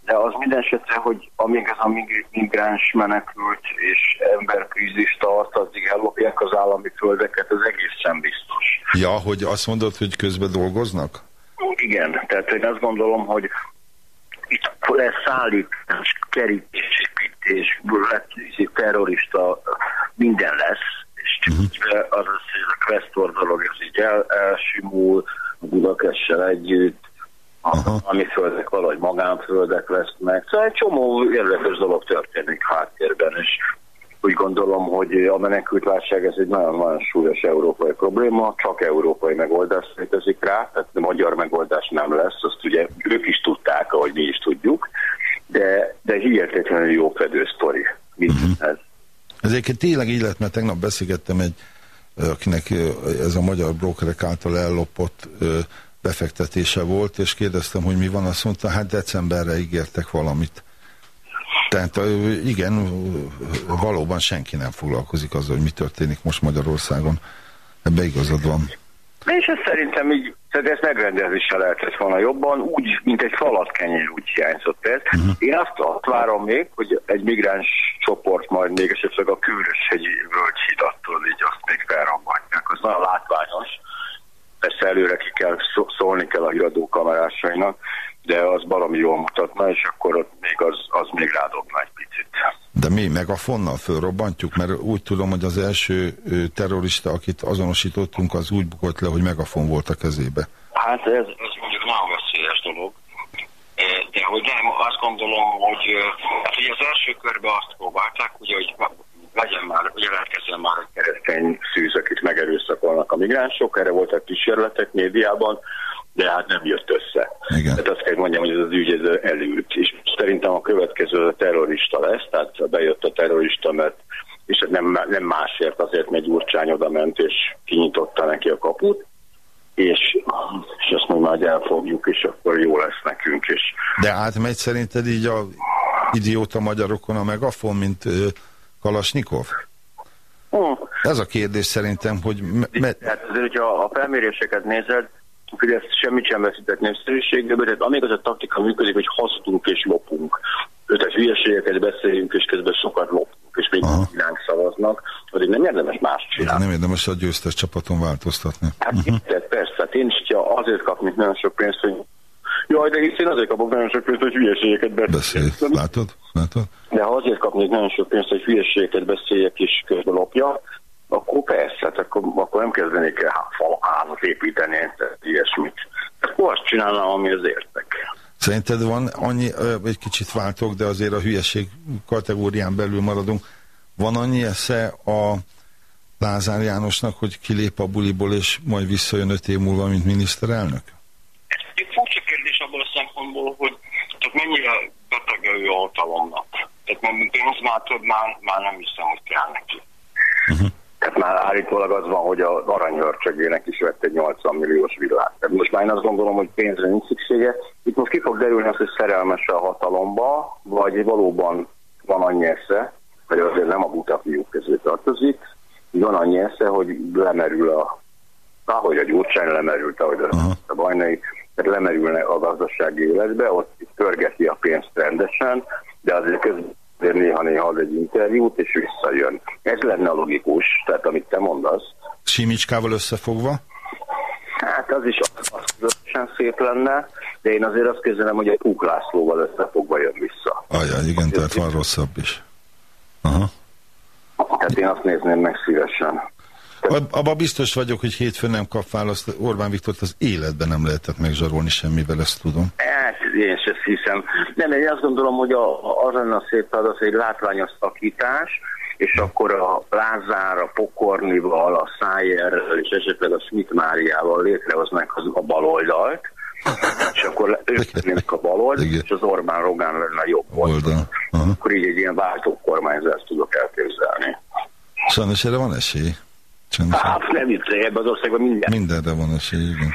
De az minden esetre, hogy amíg ez a mig- migráns menekült és emberkrízis tart, addig ellopják az állami földeket, ez egészen biztos. Ja, hogy azt mondod, hogy közben dolgoznak? Igen, tehát én azt gondolom, hogy itt lesz szállítás, kerítés, építés, terrorista, minden lesz, uh-huh. az, hogy ez a Questor dolog, ez így el, elsimul, Budakessel együtt, Aha. ami földek valahogy magánföldek lesznek. Szóval egy csomó érdekes dolog történik háttérben, és úgy gondolom, hogy a menekültválság ez egy nagyon-nagyon súlyos európai probléma, csak európai megoldás létezik rá, tehát a magyar megoldás nem lesz, azt ugye ők is tudták, ahogy mi is tudjuk, de, de hihetetlenül jó fedősztori mindenhez. Ez egyébként tényleg így lett, mert tegnap beszélgettem egy, akinek ez a magyar brokerek által ellopott befektetése volt, és kérdeztem, hogy mi van, azt mondta, hát decemberre ígértek valamit. Tehát igen, valóban senki nem foglalkozik azzal, hogy mi történik most Magyarországon. Ebbe igazad van. És ez szerintem így, tehát ezt megrendezéssel lehetett volna jobban, úgy, mint egy falatkenyér, úgy hiányzott ez. Uh-huh. Én azt, azt várom még, hogy egy migráns csoport majd még esetleg a Kőröshegyi völgyhidattól így azt még felrabbatják. Az nagyon látványos. Persze előre ki kell szó- szólni kell a híradó kamerásainak, de az valami jól mutatna, és akkor ott még az, az még rádobna egy picit. De mi megafonnal fölrobbantjuk? Mert úgy tudom, hogy az első terrorista, akit azonosítottunk, az úgy bukott le, hogy megafon volt a kezébe. Hát ez, ez mondjuk nagyon veszélyes dolog. De hogy nem, azt gondolom, hogy hát ugye az első körben azt próbálták, ugye, hogy legyen már, ugye jelentkezzen már egy keresztény szűz, akit megerőszakolnak a migránsok, erre voltak kísérletek médiában, de hát nem jött össze. Igen. Tehát azt kell mondjam, hogy ez az ügy ez elült, és szerintem a következő a terrorista lesz, tehát bejött a terrorista, mert és hát nem, nem másért, azért, mert Gyurcsány oda ment, és kinyitotta neki a kaput, és, és azt mondja, hogy elfogjuk, és akkor jó lesz nekünk, és De átmegy szerinted így a idióta magyarokon a megafon, mint Kalasnikov? Ez a kérdés szerintem, hogy Tehát azért, hogyha a felméréseket nézed, hogy ezt semmit sem veszített népszerűségbe, tehát amíg az a taktika működik, hogy hazudunk és lopunk, tehát hülyeségeket beszéljünk, és közben sokat lopunk, és még ránk szavaznak, addig nem érdemes más csinálni. nem érdemes a győztes csapaton változtatni. Hát uh-huh. persze, hát én is azért kapnék nagyon sok pénzt, hogy Jaj, de hisz én azért kapok nagyon sok pénzt, hogy hülyeségeket Beszélj, beszéljek. látod? Látod? De ha azért kapnék nagyon sok pénzt, hogy hülyeségeket beszéljek és közben lopja, akkor persze, hát akkor, akkor nem kezdenék el falházat építeni, ilyesmit. Akkor azt csinálnám, ami az értek. Szerinted van annyi, egy kicsit váltok, de azért a hülyeség kategórián belül maradunk, van annyi esze a Lázár Jánosnak, hogy kilép a buliból, és majd visszajön öt év múlva, mint miniszterelnök? Egy furcsa kérdés abból a szempontból, hogy tehát mennyire betege ő a hatalomnak. Tehát már pénzmátod már, már nem hiszem, hogy kell neki. Uh-huh. Tehát már állítólag az van, hogy az aranyhörcsegének is vett egy 80 milliós villát. Tehát most már én azt gondolom, hogy pénzre nincs szüksége. Itt most ki fog derülni az, hogy szerelmes a hatalomba, vagy valóban van annyi esze, vagy azért nem a buta fiúk közé tartozik, van annyi esze, hogy lemerül a ahogy a Gyurcsány lemerült, ahogy a, Aha. a bajnai, tehát lemerülne a gazdasági életbe, ott törgeti a pénzt rendesen, de azért közben néha-néha ad egy interjút, és visszajön. Ez lenne a logikus, tehát amit te mondasz. Simicskával összefogva? Hát az is az szép lenne, de én azért azt képzelem, hogy egy Kuk Lászlóval összefogva jön vissza. Ajaj, igen, tehát van rosszabb is. Aha. Tehát én azt nézném meg szívesen. Abba biztos vagyok, hogy hétfőn nem kap választ. Orbán Viktort az életben nem lehetett megzsarolni semmivel, ezt tudom. Hát, én sem hiszem. Nem, én azt gondolom, hogy a, az lenne a szép feladat, egy látványos szakítás, és akkor a Lázár, a Pokornival, a Szájerrel és esetleg a Schmidt Máriával létrehoznak az, a baloldalt, és akkor ők lennének a balold, és az Orbán Rogán lenne a jobb oldal. Akkor így egy ilyen váltó kormányzást tudok elképzelni. Sajnos erre van esély. Sajnos. Hát nem viccelj, ebben az országban minden. Mindenre van esély, igen.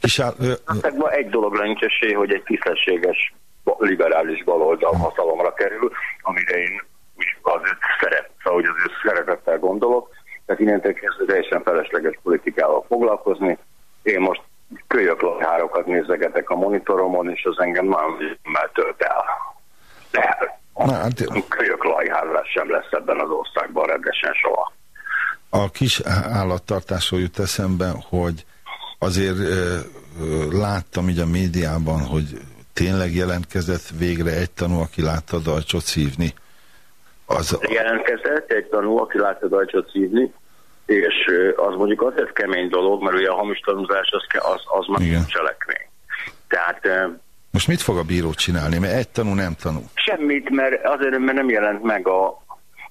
Kisár, ö, ö, egy dologra nincs esély, hogy egy tisztességes liberális baloldal hatalomra kerül, amire én úgy azért szeret, szóval, hogy azért szeretettel gondolok, tehát innentől kezdve teljesen felesleges politikával foglalkozni. Én most kölyök lajhárokat nézegetek a monitoromon, és az engem már tölt el. De Na, hát... kölyök lajhárás sem lesz ebben az országban rendesen soha. A kis állattartásról jut eszembe, hogy azért láttam így a médiában, hogy tényleg jelentkezett végre egy tanú, aki látta Dajcsot szívni. Az... Jelentkezett egy tanú, aki látta Dajcsot szívni, és az mondjuk azért kemény dolog, mert ugye a hamis tanúzás az, az, az már Igen. cselekmény. Tehát... Most mit fog a bíró csinálni? Mert egy tanú nem tanú. Semmit, mert azért mert nem jelent meg a...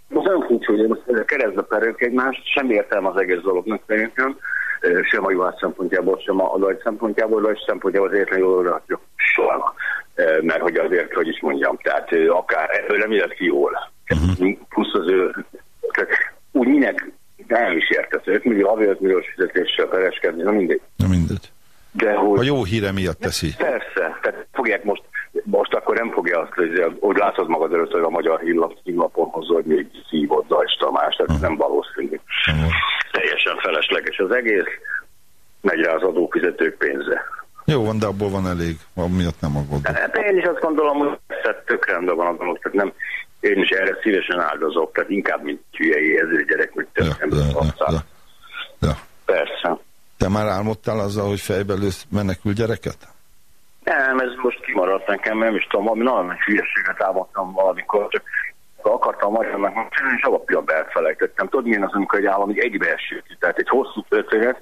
Most nagyon furcsa, hogy keresztbe perők egymást, sem értelme az egész dolognak szerintem, sem a juhász szempontjából, sem a adaj szempontjából, vagy szempontjából azért jól soha. Mert hogy azért, hogy is mondjam, tehát akár ebből nem jött ki jól. Uh-huh. Plusz az ő, tehát úgy minek nem is értesz, 5 millió, havi 5 milliós fizetéssel kereskedni, na mindegy. Na mindegy. De hogy... A jó híre miatt teszi. Persze, tehát fogják most, most akkor nem fogja azt, hogy, hogy látod magad először a magyar hírlap, hírlapon hogy még szívott Zajs Tamás, tehát uh-huh. nem valószínű. Uh-huh. Teljesen felesleges az egész, megy rá az adófizetők pénze. Jó van, de abból van elég, miatt nem aggódok. Hát én is azt gondolom, hogy tök rendben van a dolog, tehát nem, én is erre szívesen áldozok, tehát inkább, mint hülyei ezért gyerek, hogy több ja, ja, ja, ja. Persze. Te már álmodtál azzal, hogy fejbe lősz menekül gyereket? Nem, ez most kimaradt nekem, nem is tudom, valami nagyon hülyeséget álmodtam valamikor, csak akartam magyarnak mondani, és alapja elfelejtettem. Tudod, milyen az, amikor egy állam egy egybeesik, tehát egy hosszú történet,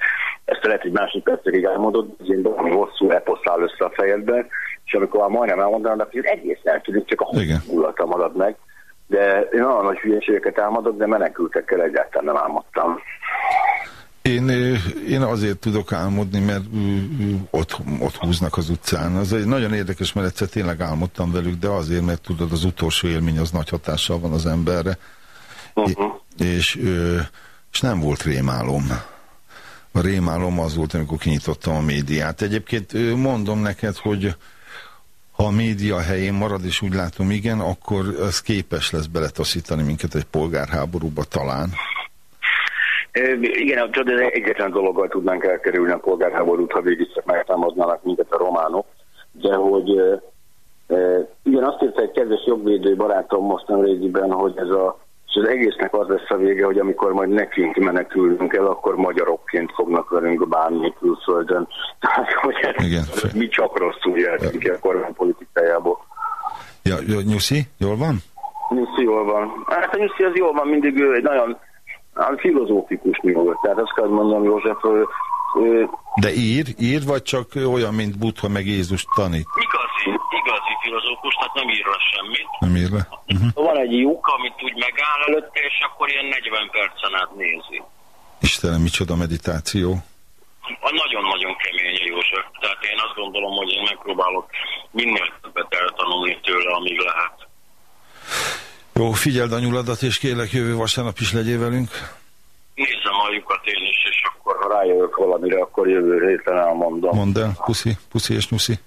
ezt lehet egy másodpercig elmondod, hogy egy valami hosszú eposz áll össze a fejedben, és amikor már majdnem elmondanak, hogy egész eltűnik, csak a hosszú marad meg. De én olyan nagy hülyeségeket álmodok, de menekültekkel egyáltalán nem álmodtam. Én, én azért tudok álmodni, mert ott, ott húznak az utcán. Az egy nagyon érdekes, mert egyszer tényleg álmodtam velük, de azért, mert tudod, az utolsó élmény az nagy hatással van az emberre. Uh -huh. és, és nem volt rémálom. A rémálom az volt, amikor kinyitottam a médiát. Egyébként mondom neked, hogy ha a média helyén marad, és úgy látom, igen, akkor ez képes lesz beletaszítani minket egy polgárháborúba talán. Igen, tudod, egyetlen dologgal tudnánk elkerülni a polgárháborút, ha végig csak megtámadnának minket a románok, de hogy igen, azt írta egy kedves jogvédő barátom most nem régiben, hogy ez a és az egésznek az lesz a vége, hogy amikor majd nekünk menekülünk el, akkor magyarokként fognak velünk bánni külföldön. Tehát, hogy Igen. mi csak rosszul jelzünk ki a kormány politikájából. Ja, Nyuszi, jól van? Nyuszi jól van. Hát a Nyuszi az jól van, mindig ő egy nagyon Hát filozófikus mi volt. Tehát azt kell mondjam, József, ő... De ír, ír, vagy csak olyan, mint Buddha meg Jézus tanít? Igazi, igazi filozófus, tehát nem ír le semmit. Nem ír le? Uh-huh. Van egy lyuk, amit úgy megáll előtte, és akkor ilyen 40 percen át nézi. Istenem, micsoda meditáció. Nagyon-nagyon kemény József. Tehát én azt gondolom, hogy én megpróbálok minél többet eltanulni tőle, amíg lehet. Jó, figyeld a nyuladat, és kérlek jövő vasárnap is legyél velünk. Nézzem a lyukat én is, és akkor ha rájövök valamire, akkor jövő héten elmondom. Mondd el, puszi, puszi és nyuszi.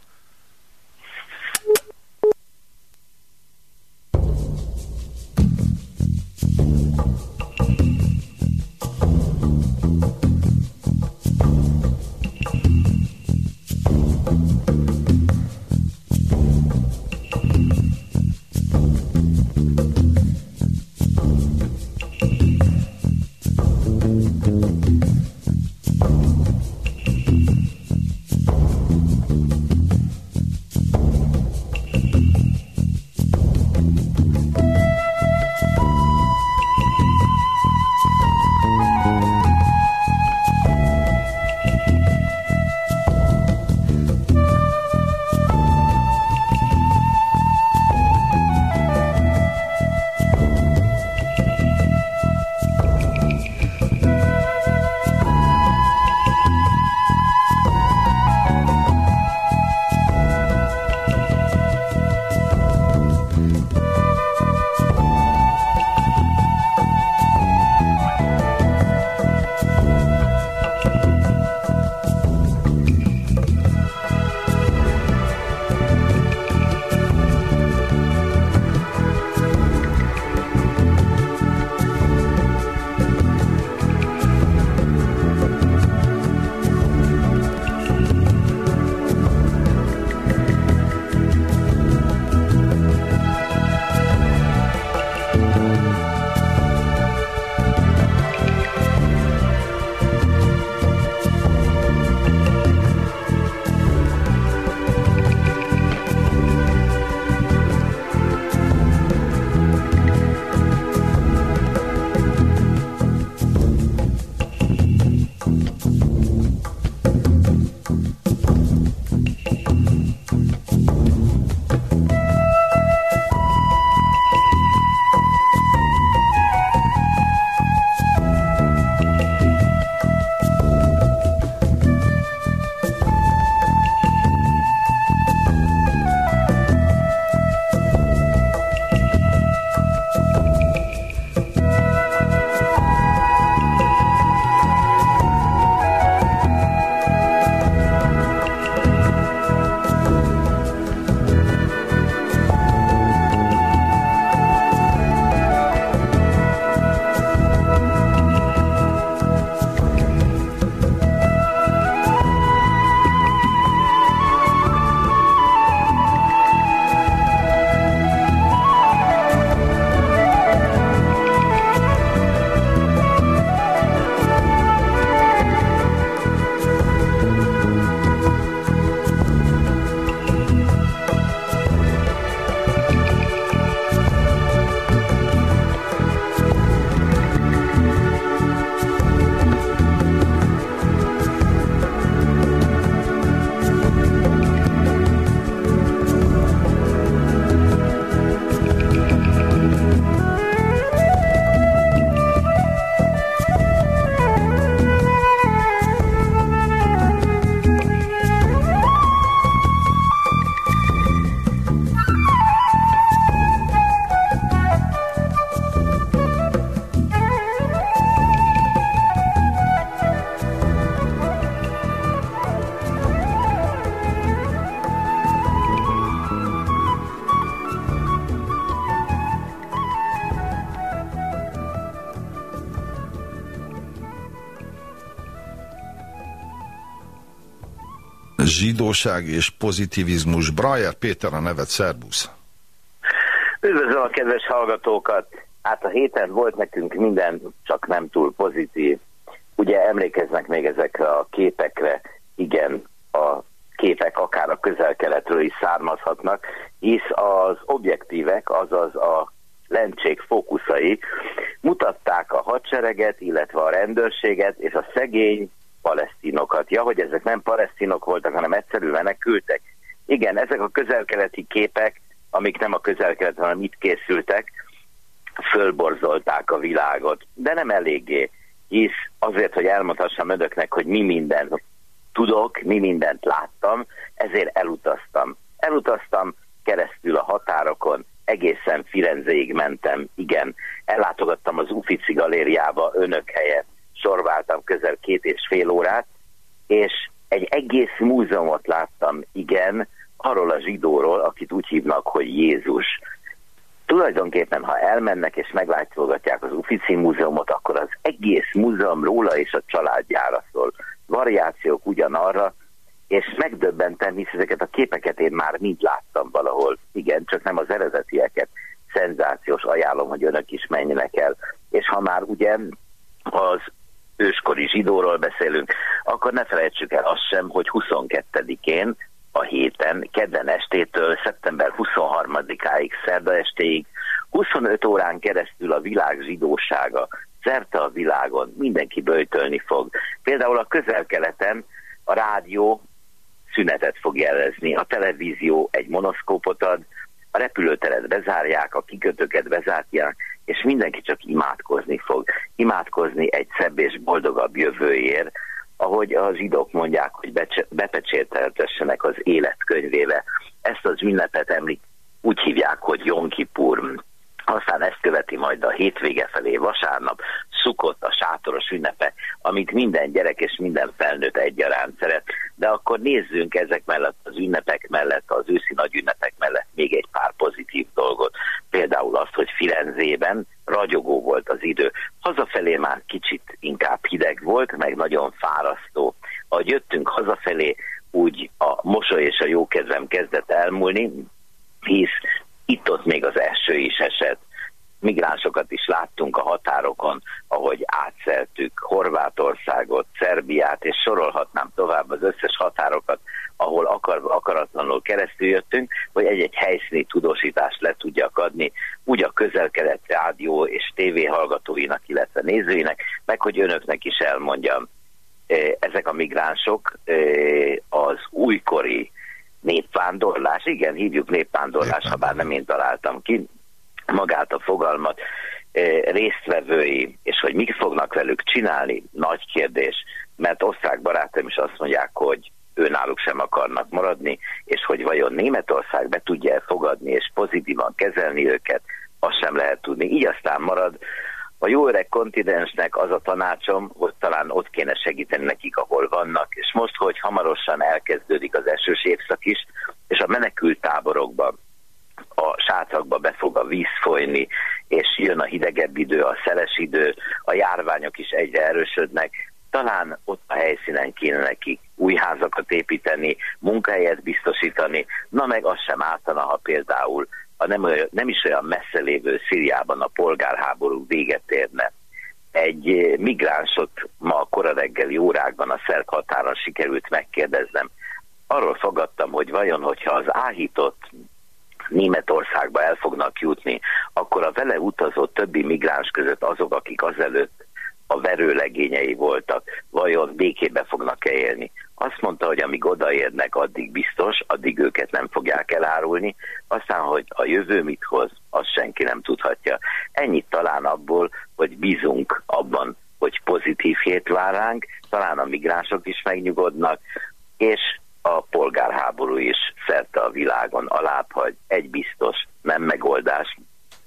Zsidóság és pozitivizmus. Brajer Péter a nevet, szerbusz. Üdvözlöm a kedves hallgatókat! Hát a héten volt nekünk minden, csak nem túl pozitív. Ugye emlékeznek még ezekre a képekre, igen, a képek akár a közel-keletről is származhatnak, hisz az objektívek, azaz a lencsék fókuszai mutatták a hadsereget, illetve a rendőrséget és a szegény palesztinokat. Ja, hogy ezek nem palesztinok voltak, hanem egyszerű menekültek. Igen, ezek a közelkeleti képek, amik nem a közelkelet, hanem itt készültek, fölborzolták a világot, de nem eléggé, hisz azért, hogy elmondhassam önöknek, hogy mi minden tudok, mi mindent láttam, ezért elutaztam. Elutaztam keresztül a határokon, egészen Firenzéig mentem, igen, ellátogattam az Uffizi galériába önök helyett, sorváltam közel két és fél órát, és egy egész múzeumot láttam, igen, arról a zsidóról, akit úgy hívnak, hogy Jézus. Tulajdonképpen, ha elmennek és meglátogatják az Uffizi múzeumot, akkor az egész múzeum róla és a családjára szól. Variációk ugyanarra, és megdöbbentem, hisz ezeket a képeket én már mind láttam valahol. Igen, csak nem az eredetieket. Szenzációs, ajánlom, hogy önök is menjenek el. És ha már ugye az őskori zsidóról beszélünk, akkor ne felejtsük el azt sem, hogy 22-én a héten, kedden estétől szeptember 23-áig, szerda estéig, 25 órán keresztül a világ zsidósága szerte a világon mindenki böjtölni fog. Például a közel-keleten a rádió szünetet fog jelezni, a televízió egy monoszkópot ad, a repülőteret bezárják, a kikötőket bezárják, és mindenki csak imádkozni fog. Imádkozni egy szebb és boldogabb jövőért, ahogy a zsidók mondják, hogy bepecsételtessenek az életkönyvébe. Ezt az ünnepet említ, úgy hívják, hogy Jom Kippur, aztán ezt követi majd a hétvége felé vasárnap, szukott a sátoros ünnepe, amit minden gyerek és minden felnőtt egyaránt szeret. De akkor nézzünk ezek mellett az ünnepek mellett, az őszi nagy ünnepek mellett még egy pár pozitív dolgot. Például azt, hogy Firenzében ragyogó volt az idő. Hazafelé már kicsit inkább hideg volt, meg nagyon fárasztó. Ahogy jöttünk hazafelé, úgy a mosoly és a jókedvem kezdett elmúlni, hisz itt-ott még az eső is esett. Migránsokat is láttunk a határokon, ahogy átszeltük Horvátországot, Szerbiát, és sorolhatnám tovább az összes határokat, ahol akar, akaratlanul keresztül jöttünk, hogy egy-egy helyszíni tudósítást le tudjak adni, úgy a közel-kelet rádió és tévé hallgatóinak, illetve nézőinek, meg hogy önöknek is elmondjam, ezek a migránsok az igen, hívjuk népvándorlás, ha bár nem én találtam ki magát a fogalmat, résztvevői, és hogy mit fognak velük csinálni, nagy kérdés, mert osztrákbarátom is azt mondják, hogy náluk sem akarnak maradni, és hogy vajon Németország be tudja fogadni és pozitívan kezelni őket, azt sem lehet tudni. Így aztán marad. A jó öreg kontinensnek az a tanácsom, hogy talán ott kéne segíteni nekik, ahol vannak, és most, hogy hamarosan elkezdődik az esős évszak is, és a menekült táborokban, a sátrakba be fog a víz folyni, és jön a hidegebb idő, a szeles idő, a járványok is egyre erősödnek, talán ott a helyszínen kéne nekik új házakat építeni, munkahelyet biztosítani, na meg az sem ártana, ha például a nem, olyan, nem is olyan messze lévő Szíriában a polgárháború véget érne. Egy migránsot ma a korareggeli órákban a szerb határon sikerült megkérdeznem. Arról fogadtam, hogy vajon, hogyha az áhított Németországba el fognak jutni, akkor a vele utazó többi migráns között azok, akik azelőtt a verőlegényei voltak, vajon békébe fognak-e élni. Azt mondta, hogy amíg odaérnek, addig biztos, addig őket nem fogják elárulni, aztán, hogy a jövő mit hoz, azt senki nem tudhatja. Ennyit talán abból, hogy bízunk abban, hogy pozitív hét vár ránk, talán a migránsok is megnyugodnak, és a polgárháború is szerte a világon alábbhagy. Egy biztos, nem megoldás,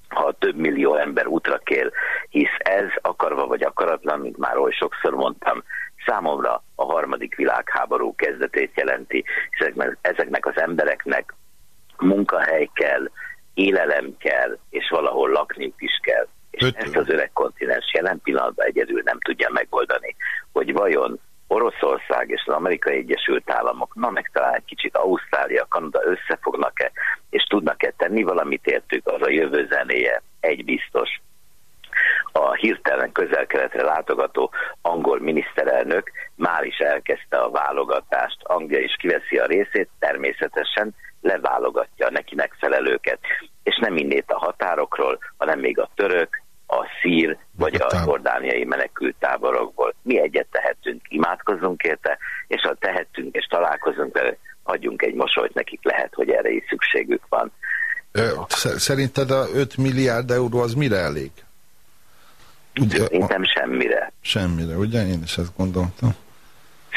ha több millió ember útra kél, hisz ez akarva vagy akaratlan, mint már oly sokszor mondtam, számomra a harmadik világháború kezdetét jelenti, hiszen ezeknek az embereknek munkahely kell, élelem kell, és valahol lakniuk is kell. És Öt... ezt az öreg kontinens jelen pillanatban egyedül nem tudja megoldani, hogy vajon Oroszország és az Amerikai Egyesült Államok, na meg talán egy kicsit Ausztrália, Kanada összefognak-e, és tudnak-e tenni valamit értük, az a jövő zenéje egy biztos. A hirtelen közel-keletre látogató angol miniszterelnök már is elkezdte a válogatást, Anglia is kiveszi a részét, természetesen leválogatja a nekinek felelőket. És nem innét a határokról, hanem még a török, a szír vagy a jordániai menekült táborokból. Mi egyet tehetünk, imádkozunk érte, és ha tehetünk és találkozunk vele, adjunk egy mosolyt nekik, lehet, hogy erre is szükségük van. Szerinted a 5 milliárd euró az mire elég? Ugye, Szerintem semmire. Semmire, ugye? Én is ezt gondoltam.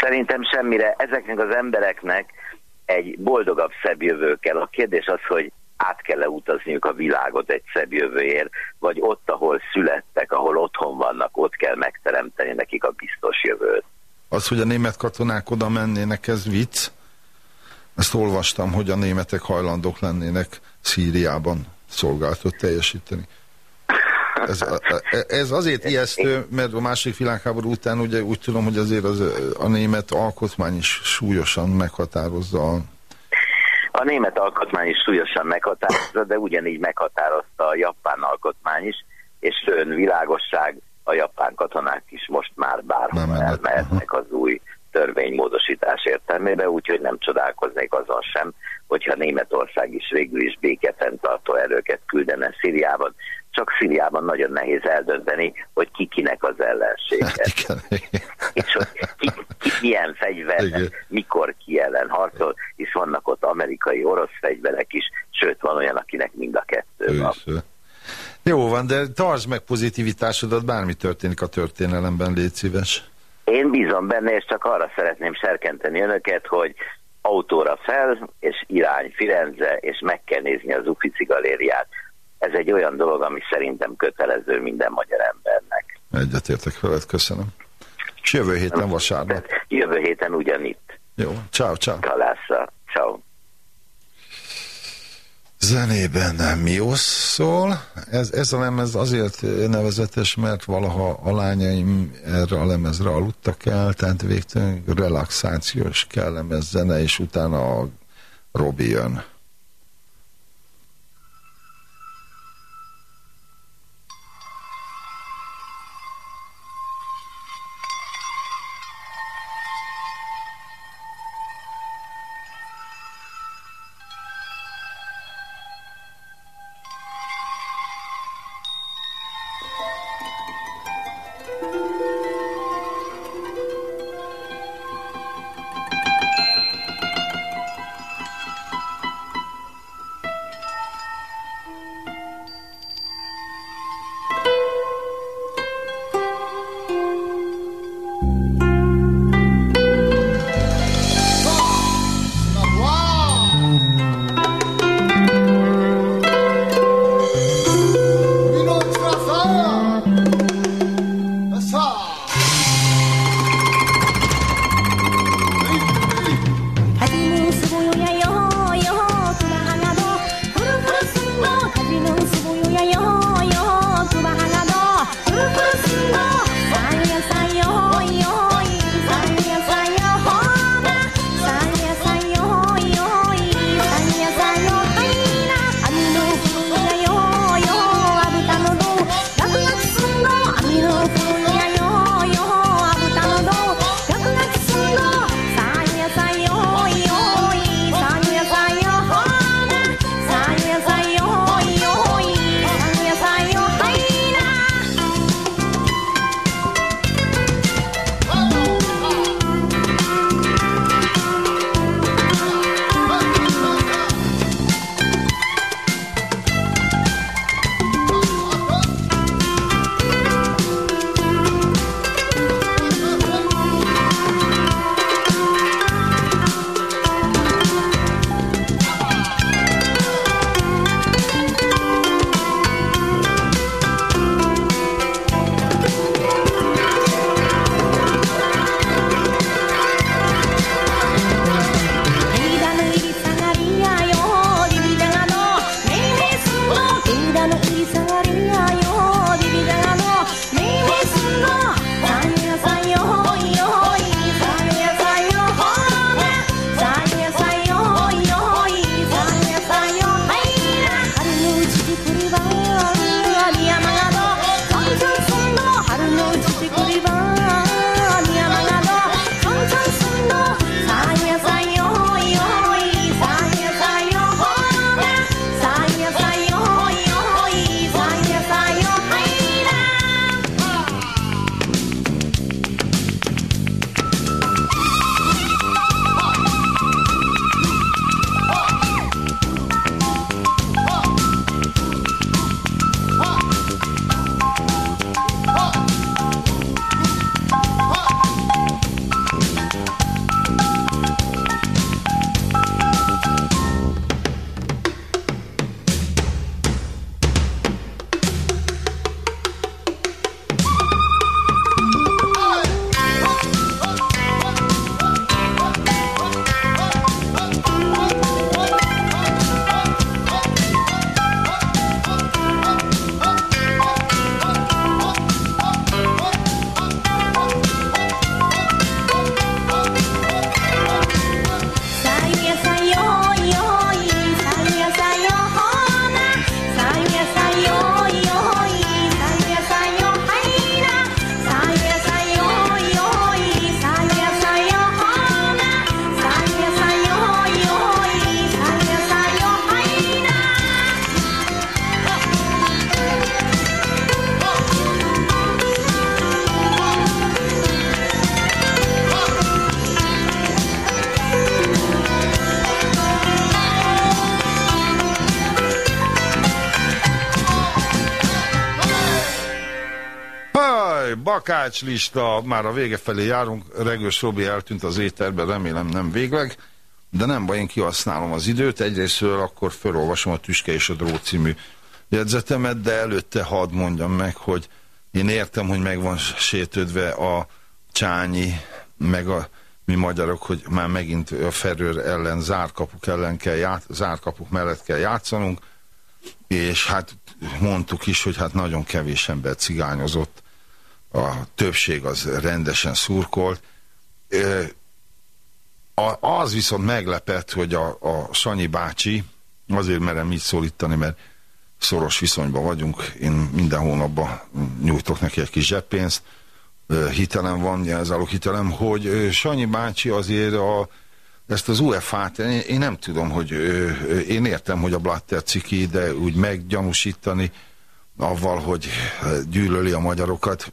Szerintem semmire. Ezeknek az embereknek egy boldogabb, szebb jövő kell. A kérdés az, hogy át kell -e utazniuk a világot egy szebb jövőért, vagy ott, ahol születtek, ahol otthon vannak, ott kell megteremteni nekik a biztos jövőt. Az, hogy a német katonák oda mennének, ez vicc? Ezt olvastam, hogy a németek hajlandók lennének Szíriában szolgáltat teljesíteni. Ez, ez azért ijesztő, mert a másik világháború után ugye úgy tudom, hogy azért az, a német alkotmány is súlyosan meghatározza a a német alkotmány is súlyosan meghatározza, de ugyanígy meghatározta a japán alkotmány is, és ön világosság, a japán katonák is most már bárhol elmehetnek az új törvénymódosítás értelmében, úgyhogy nem csodálkoznék azon sem, hogyha Németország is végül is békefenntartó erőket küldene Szíriában. Csak Szíriában nagyon nehéz eldönteni, hogy ki kinek az ellensége. És hogy ki, ki milyen fegyver, mikor ki ellen harcol, vannak ott amerikai, orosz fegyverek is, sőt van olyan, akinek mind a kettő van. Jó van, de tartsd meg pozitivitásodat, bármi történik a történelemben, légy szíves. Én bízom benne, és csak arra szeretném serkenteni önöket, hogy autóra fel, és irány Firenze, és meg kell nézni az Uffizi galériát. Ez egy olyan dolog, ami szerintem kötelező minden magyar embernek. Egyetértek veled, köszönöm. És jövő héten vasárnap. Jövő héten ugyanitt. Jó, ciao, ciao. Találszal. Ciao. Zenében Mios szól. Ez, ez a lemez azért nevezetes, mert valaha a lányaim erre a lemezre aludtak el, tehát végtelen relaxációs kellemes zene, és utána a Robi jön. Jaj, Bakács lista, már a vége felé járunk, Regős Robi eltűnt az éterben, remélem nem végleg, de nem baj, én kihasználom az időt, egyrésztről akkor felolvasom a Tüske és a Dró című jegyzetemet, de előtte hadd mondjam meg, hogy én értem, hogy meg van sétődve a Csányi, meg a mi magyarok, hogy már megint a Ferőr ellen, zárkapuk ellen kell ját, zárkapuk mellett kell játszanunk, és hát mondtuk is, hogy hát nagyon kevés ember cigányozott, a többség az rendesen szurkolt. Az viszont meglepett, hogy a, a Sanyi bácsi, azért merem így szólítani, mert szoros viszonyban vagyunk, én minden hónapban nyújtok neki egy kis zseppénzt, hitelem van, jelzáló hitelem, hogy Sanyi bácsi azért a, ezt az UEFA-t, én, én nem tudom, hogy én értem, hogy a Blatter ciki, de úgy meggyanúsítani avval, hogy gyűlöli a magyarokat.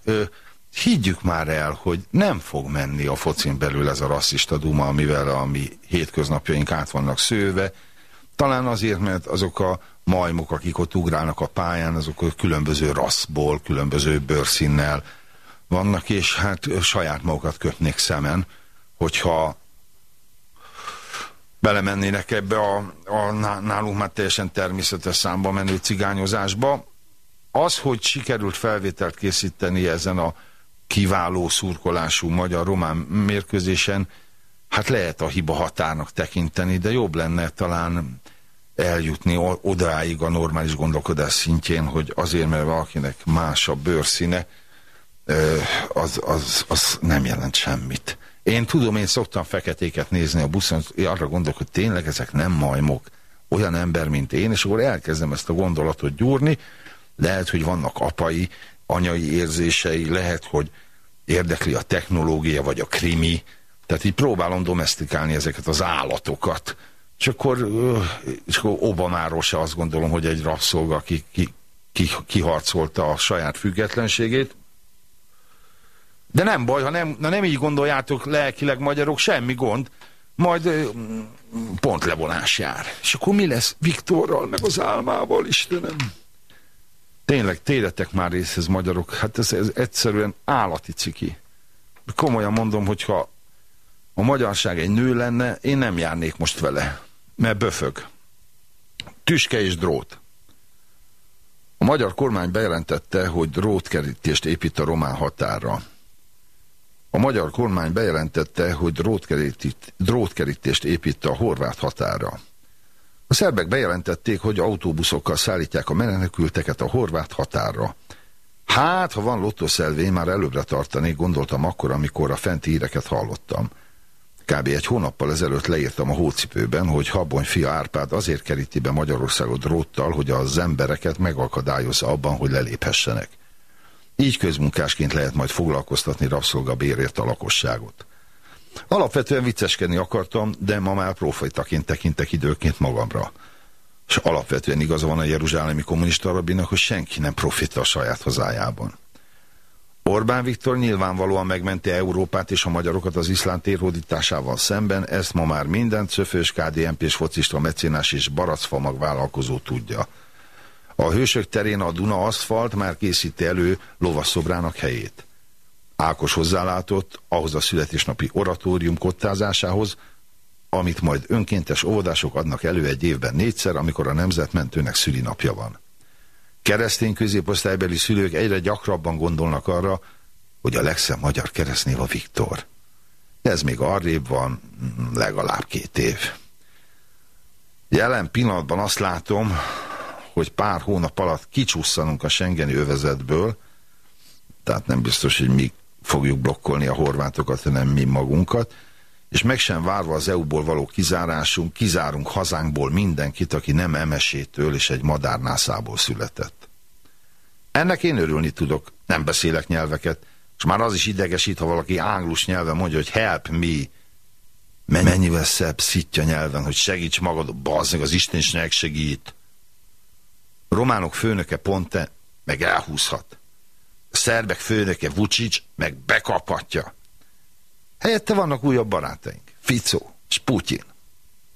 Higgyük már el, hogy nem fog menni a focin belül ez a rasszista duma, amivel a mi hétköznapjaink át vannak szőve. Talán azért, mert azok a majmok, akik ott ugrálnak a pályán, azok különböző rasszból, különböző bőrszínnel vannak, és hát saját magukat kötnék szemen, hogyha belemennének ebbe a, a nálunk már teljesen természetes számba menő cigányozásba. Az, hogy sikerült felvételt készíteni ezen a kiváló szurkolású magyar-román mérkőzésen, hát lehet a hiba határnak tekinteni, de jobb lenne talán eljutni odáig a normális gondolkodás szintjén, hogy azért, mert valakinek más a bőrszíne, az, az, az nem jelent semmit. Én tudom, én szoktam feketéket nézni a buszon, arra gondolok, hogy tényleg ezek nem majmok, olyan ember, mint én, és akkor elkezdem ezt a gondolatot gyúrni, lehet, hogy vannak apai, anyai érzései, lehet, hogy érdekli a technológia, vagy a krimi, tehát így próbálom domestikálni ezeket az állatokat, és akkor, és akkor Obamáról se azt gondolom, hogy egy rabszolga, ki, ki, ki, kiharcolta a saját függetlenségét, de nem baj, ha nem, na nem így gondoljátok lelkileg magyarok, semmi gond, majd pont levonás jár. És akkor mi lesz Viktorral, meg az álmával, Istenem? Tényleg, téretek már részhez magyarok, hát ez, ez egyszerűen állati ciki. Komolyan mondom, hogyha a magyarság egy nő lenne, én nem járnék most vele, mert böfög. Tüske és drót. A magyar kormány bejelentette, hogy drótkerítést épít a román határra. A magyar kormány bejelentette, hogy drótkerítést épít a horvát határa. A szerbek bejelentették, hogy autóbuszokkal szállítják a menekülteket a horvát határra. Hát, ha van lottószelvény, már előbbre tartani, gondoltam akkor, amikor a fenti híreket hallottam. Kb. egy hónappal ezelőtt leírtam a hócipőben, hogy Habony fia Árpád azért keríti be Magyarországot dróttal, hogy az embereket megakadályozza abban, hogy leléphessenek. Így közmunkásként lehet majd foglalkoztatni rabszolgabérért a lakosságot. Alapvetően vicceskedni akartam, de ma már profitaként tekintek időként magamra. És alapvetően igaza van a jeruzsálemi kommunista rabinak, hogy senki nem profita a saját hazájában. Orbán Viktor nyilvánvalóan megmenti Európát és a magyarokat az iszlám térhódításával szemben, ezt ma már minden cöfős, KDNP és focista mecénás és baracfamag vállalkozó tudja. A hősök terén a Duna aszfalt már készíti elő lovasszobrának helyét. Ákos hozzálátott ahhoz a születésnapi oratórium kottázásához, amit majd önkéntes óvodások adnak elő egy évben négyszer, amikor a nemzetmentőnek szülinapja van. Keresztény középosztálybeli szülők egyre gyakrabban gondolnak arra, hogy a legszebb magyar keresztnév a Viktor. Ez még arrébb van, legalább két év. Jelen pillanatban azt látom, hogy pár hónap alatt kicsusszanunk a Schengeni övezetből, tehát nem biztos, hogy mi fogjuk blokkolni a horvátokat, hanem mi magunkat, és meg sem várva az EU-ból való kizárásunk, kizárunk hazánkból mindenkit, aki nem emesétől és egy madárnászából született. Ennek én örülni tudok, nem beszélek nyelveket, és már az is idegesít, ha valaki ánglus nyelven mondja, hogy help me, mennyivel szebb szitja nyelven, hogy segíts magad, bazd az Isten is segít. A románok főnöke Ponte meg elhúzhat. Szerbek főnöke Vucic meg bekaphatja. Helyette vannak újabb barátaink. Fico és Putyin.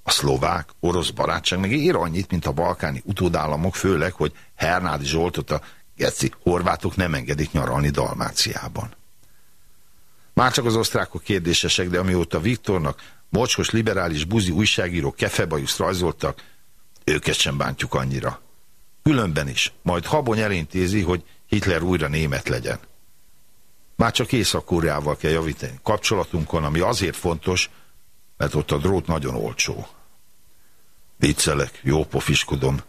A szlovák, orosz barátság meg ér annyit, mint a balkáni utódállamok, főleg, hogy Hernádi Zsoltot a Geci, horvátok nem engedik nyaralni Dalmáciában. Már csak az osztrákok kérdésesek, de amióta Viktornak mocskos liberális buzi újságírók kefebajuszt rajzoltak, őket sem bántjuk annyira. Különben is, majd Habony elintézi, hogy Hitler újra német legyen. Már csak Észak-Koreával kell javítani kapcsolatunkon, ami azért fontos, mert ott a drót nagyon olcsó. Viccelek, jó pofiskodom.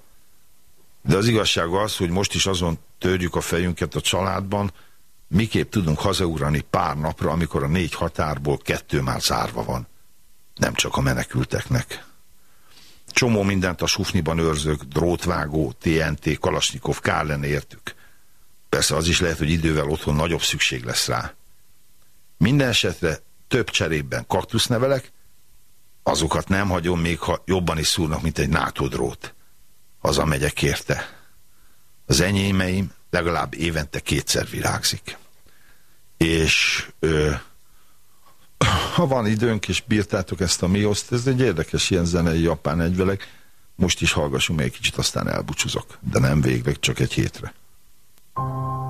De az igazság az, hogy most is azon törjük a fejünket a családban, miképp tudunk hazaugrani pár napra, amikor a négy határból kettő már zárva van. Nem csak a menekülteknek. Csomó mindent a sufniban őrzők, drótvágó, TNT, Kalasnyikov kár értük. Persze az is lehet, hogy idővel otthon nagyobb szükség lesz rá. Minden esetre több cserében kaktusznevelek, azokat nem hagyom, még ha jobban is szúrnak, mint egy NATO drót. megyek érte. Az enyémeim legalább évente kétszer virágzik. És ö, ha van időnk, és bírtátok ezt a mioszt, ez egy érdekes ilyen zenei japán egyvelek, most is hallgassunk még egy kicsit, aztán elbúcsúzok. De nem végleg, csak egy hétre. Thank you.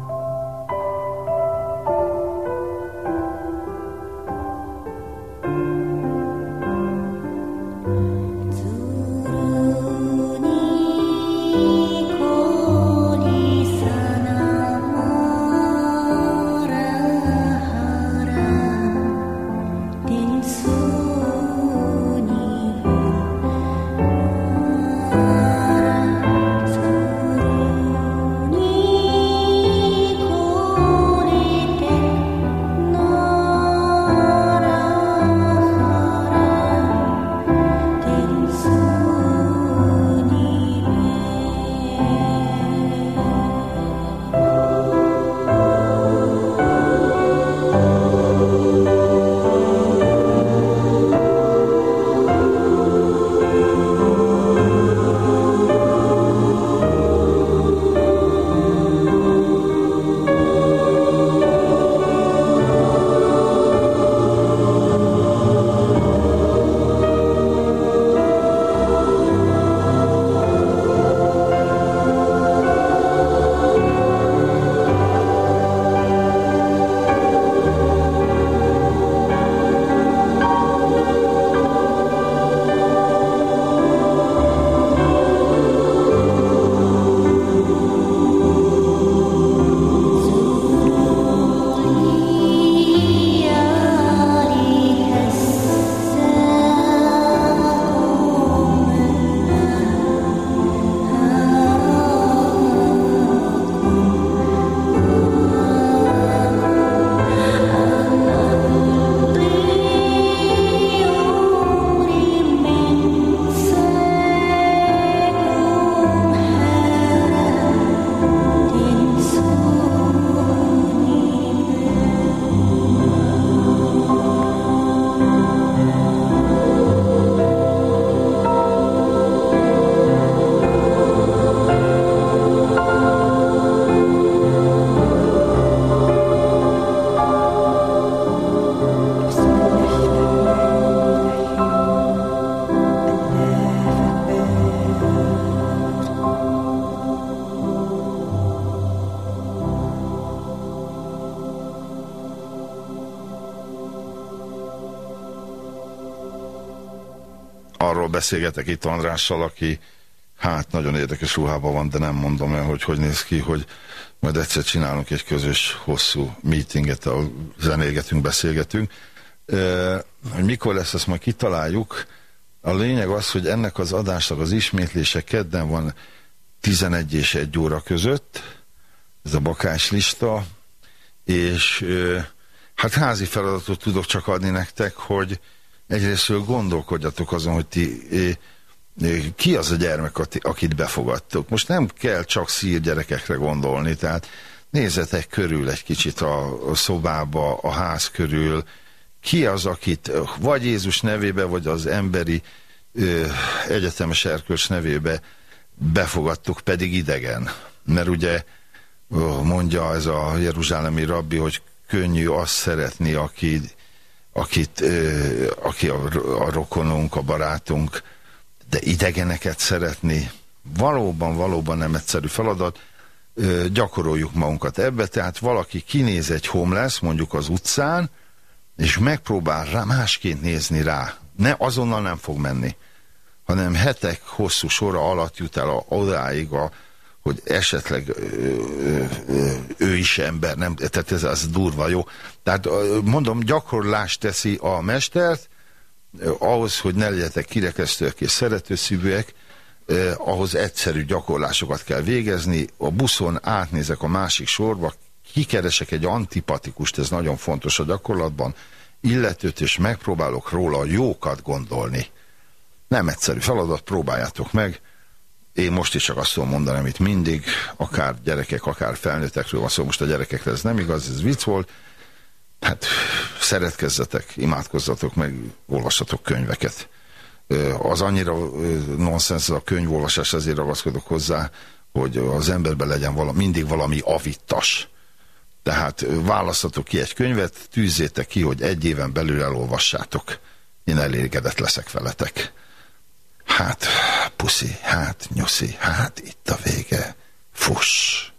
Beszélgetek itt Andrással, aki hát nagyon érdekes ruhában van, de nem mondom el, hogy hogy néz ki, hogy majd egyszer csinálunk egy közös, hosszú meetinget, ahol zenélgetünk, beszélgetünk. E, hogy mikor lesz, ezt majd kitaláljuk. A lényeg az, hogy ennek az adásnak az ismétlése kedden van 11 és 1 óra között, ez a bakás lista, és e, hát házi feladatot tudok csak adni nektek, hogy egyrészt gondolkodjatok azon, hogy ti ki az a gyermek, akit befogadtok. Most nem kell csak szír gyerekekre gondolni, tehát nézzetek körül egy kicsit a, szobába, a ház körül, ki az, akit vagy Jézus nevébe, vagy az emberi egyetemes erkölcs nevébe befogadtuk, pedig idegen. Mert ugye mondja ez a jeruzsálemi rabbi, hogy könnyű azt szeretni, aki akit, aki a, a rokonunk, a barátunk, de idegeneket szeretni valóban, valóban nem egyszerű feladat. gyakoroljuk magunkat ebbe, tehát valaki kinéz egy homeless, mondjuk az utcán, és megpróbál rá másként nézni rá. Ne, azonnal nem fog menni, hanem hetek hosszú sora alatt jut el a, odáig, a, hogy esetleg ö, ő is ember, nem, tehát ez az durva, jó. Tehát mondom, gyakorlást teszi a mestert, ahhoz, hogy ne legyetek kirekesztőek és szeretőszívűek, ahhoz egyszerű gyakorlásokat kell végezni. A buszon átnézek a másik sorba, kikeresek egy antipatikust, ez nagyon fontos a gyakorlatban, illetőt, és megpróbálok róla jókat gondolni. Nem egyszerű feladat, próbáljátok meg. Én most is csak azt tudom mondani, amit mindig, akár gyerekek, akár felnőttekről van szó, most a gyerekekre ez nem igaz, ez vicc volt. Hát szeretkezzetek, imádkozzatok meg, olvassatok könyveket. Az annyira nonsens a könyvolvasás, ezért ragaszkodok hozzá, hogy az emberben legyen vala, mindig valami avittas. Tehát választatok ki egy könyvet, tűzzétek ki, hogy egy éven belül elolvassátok. Én elégedett leszek veletek. Hát, puszi, hát, nyuszi, hát itt a vége. Fuss!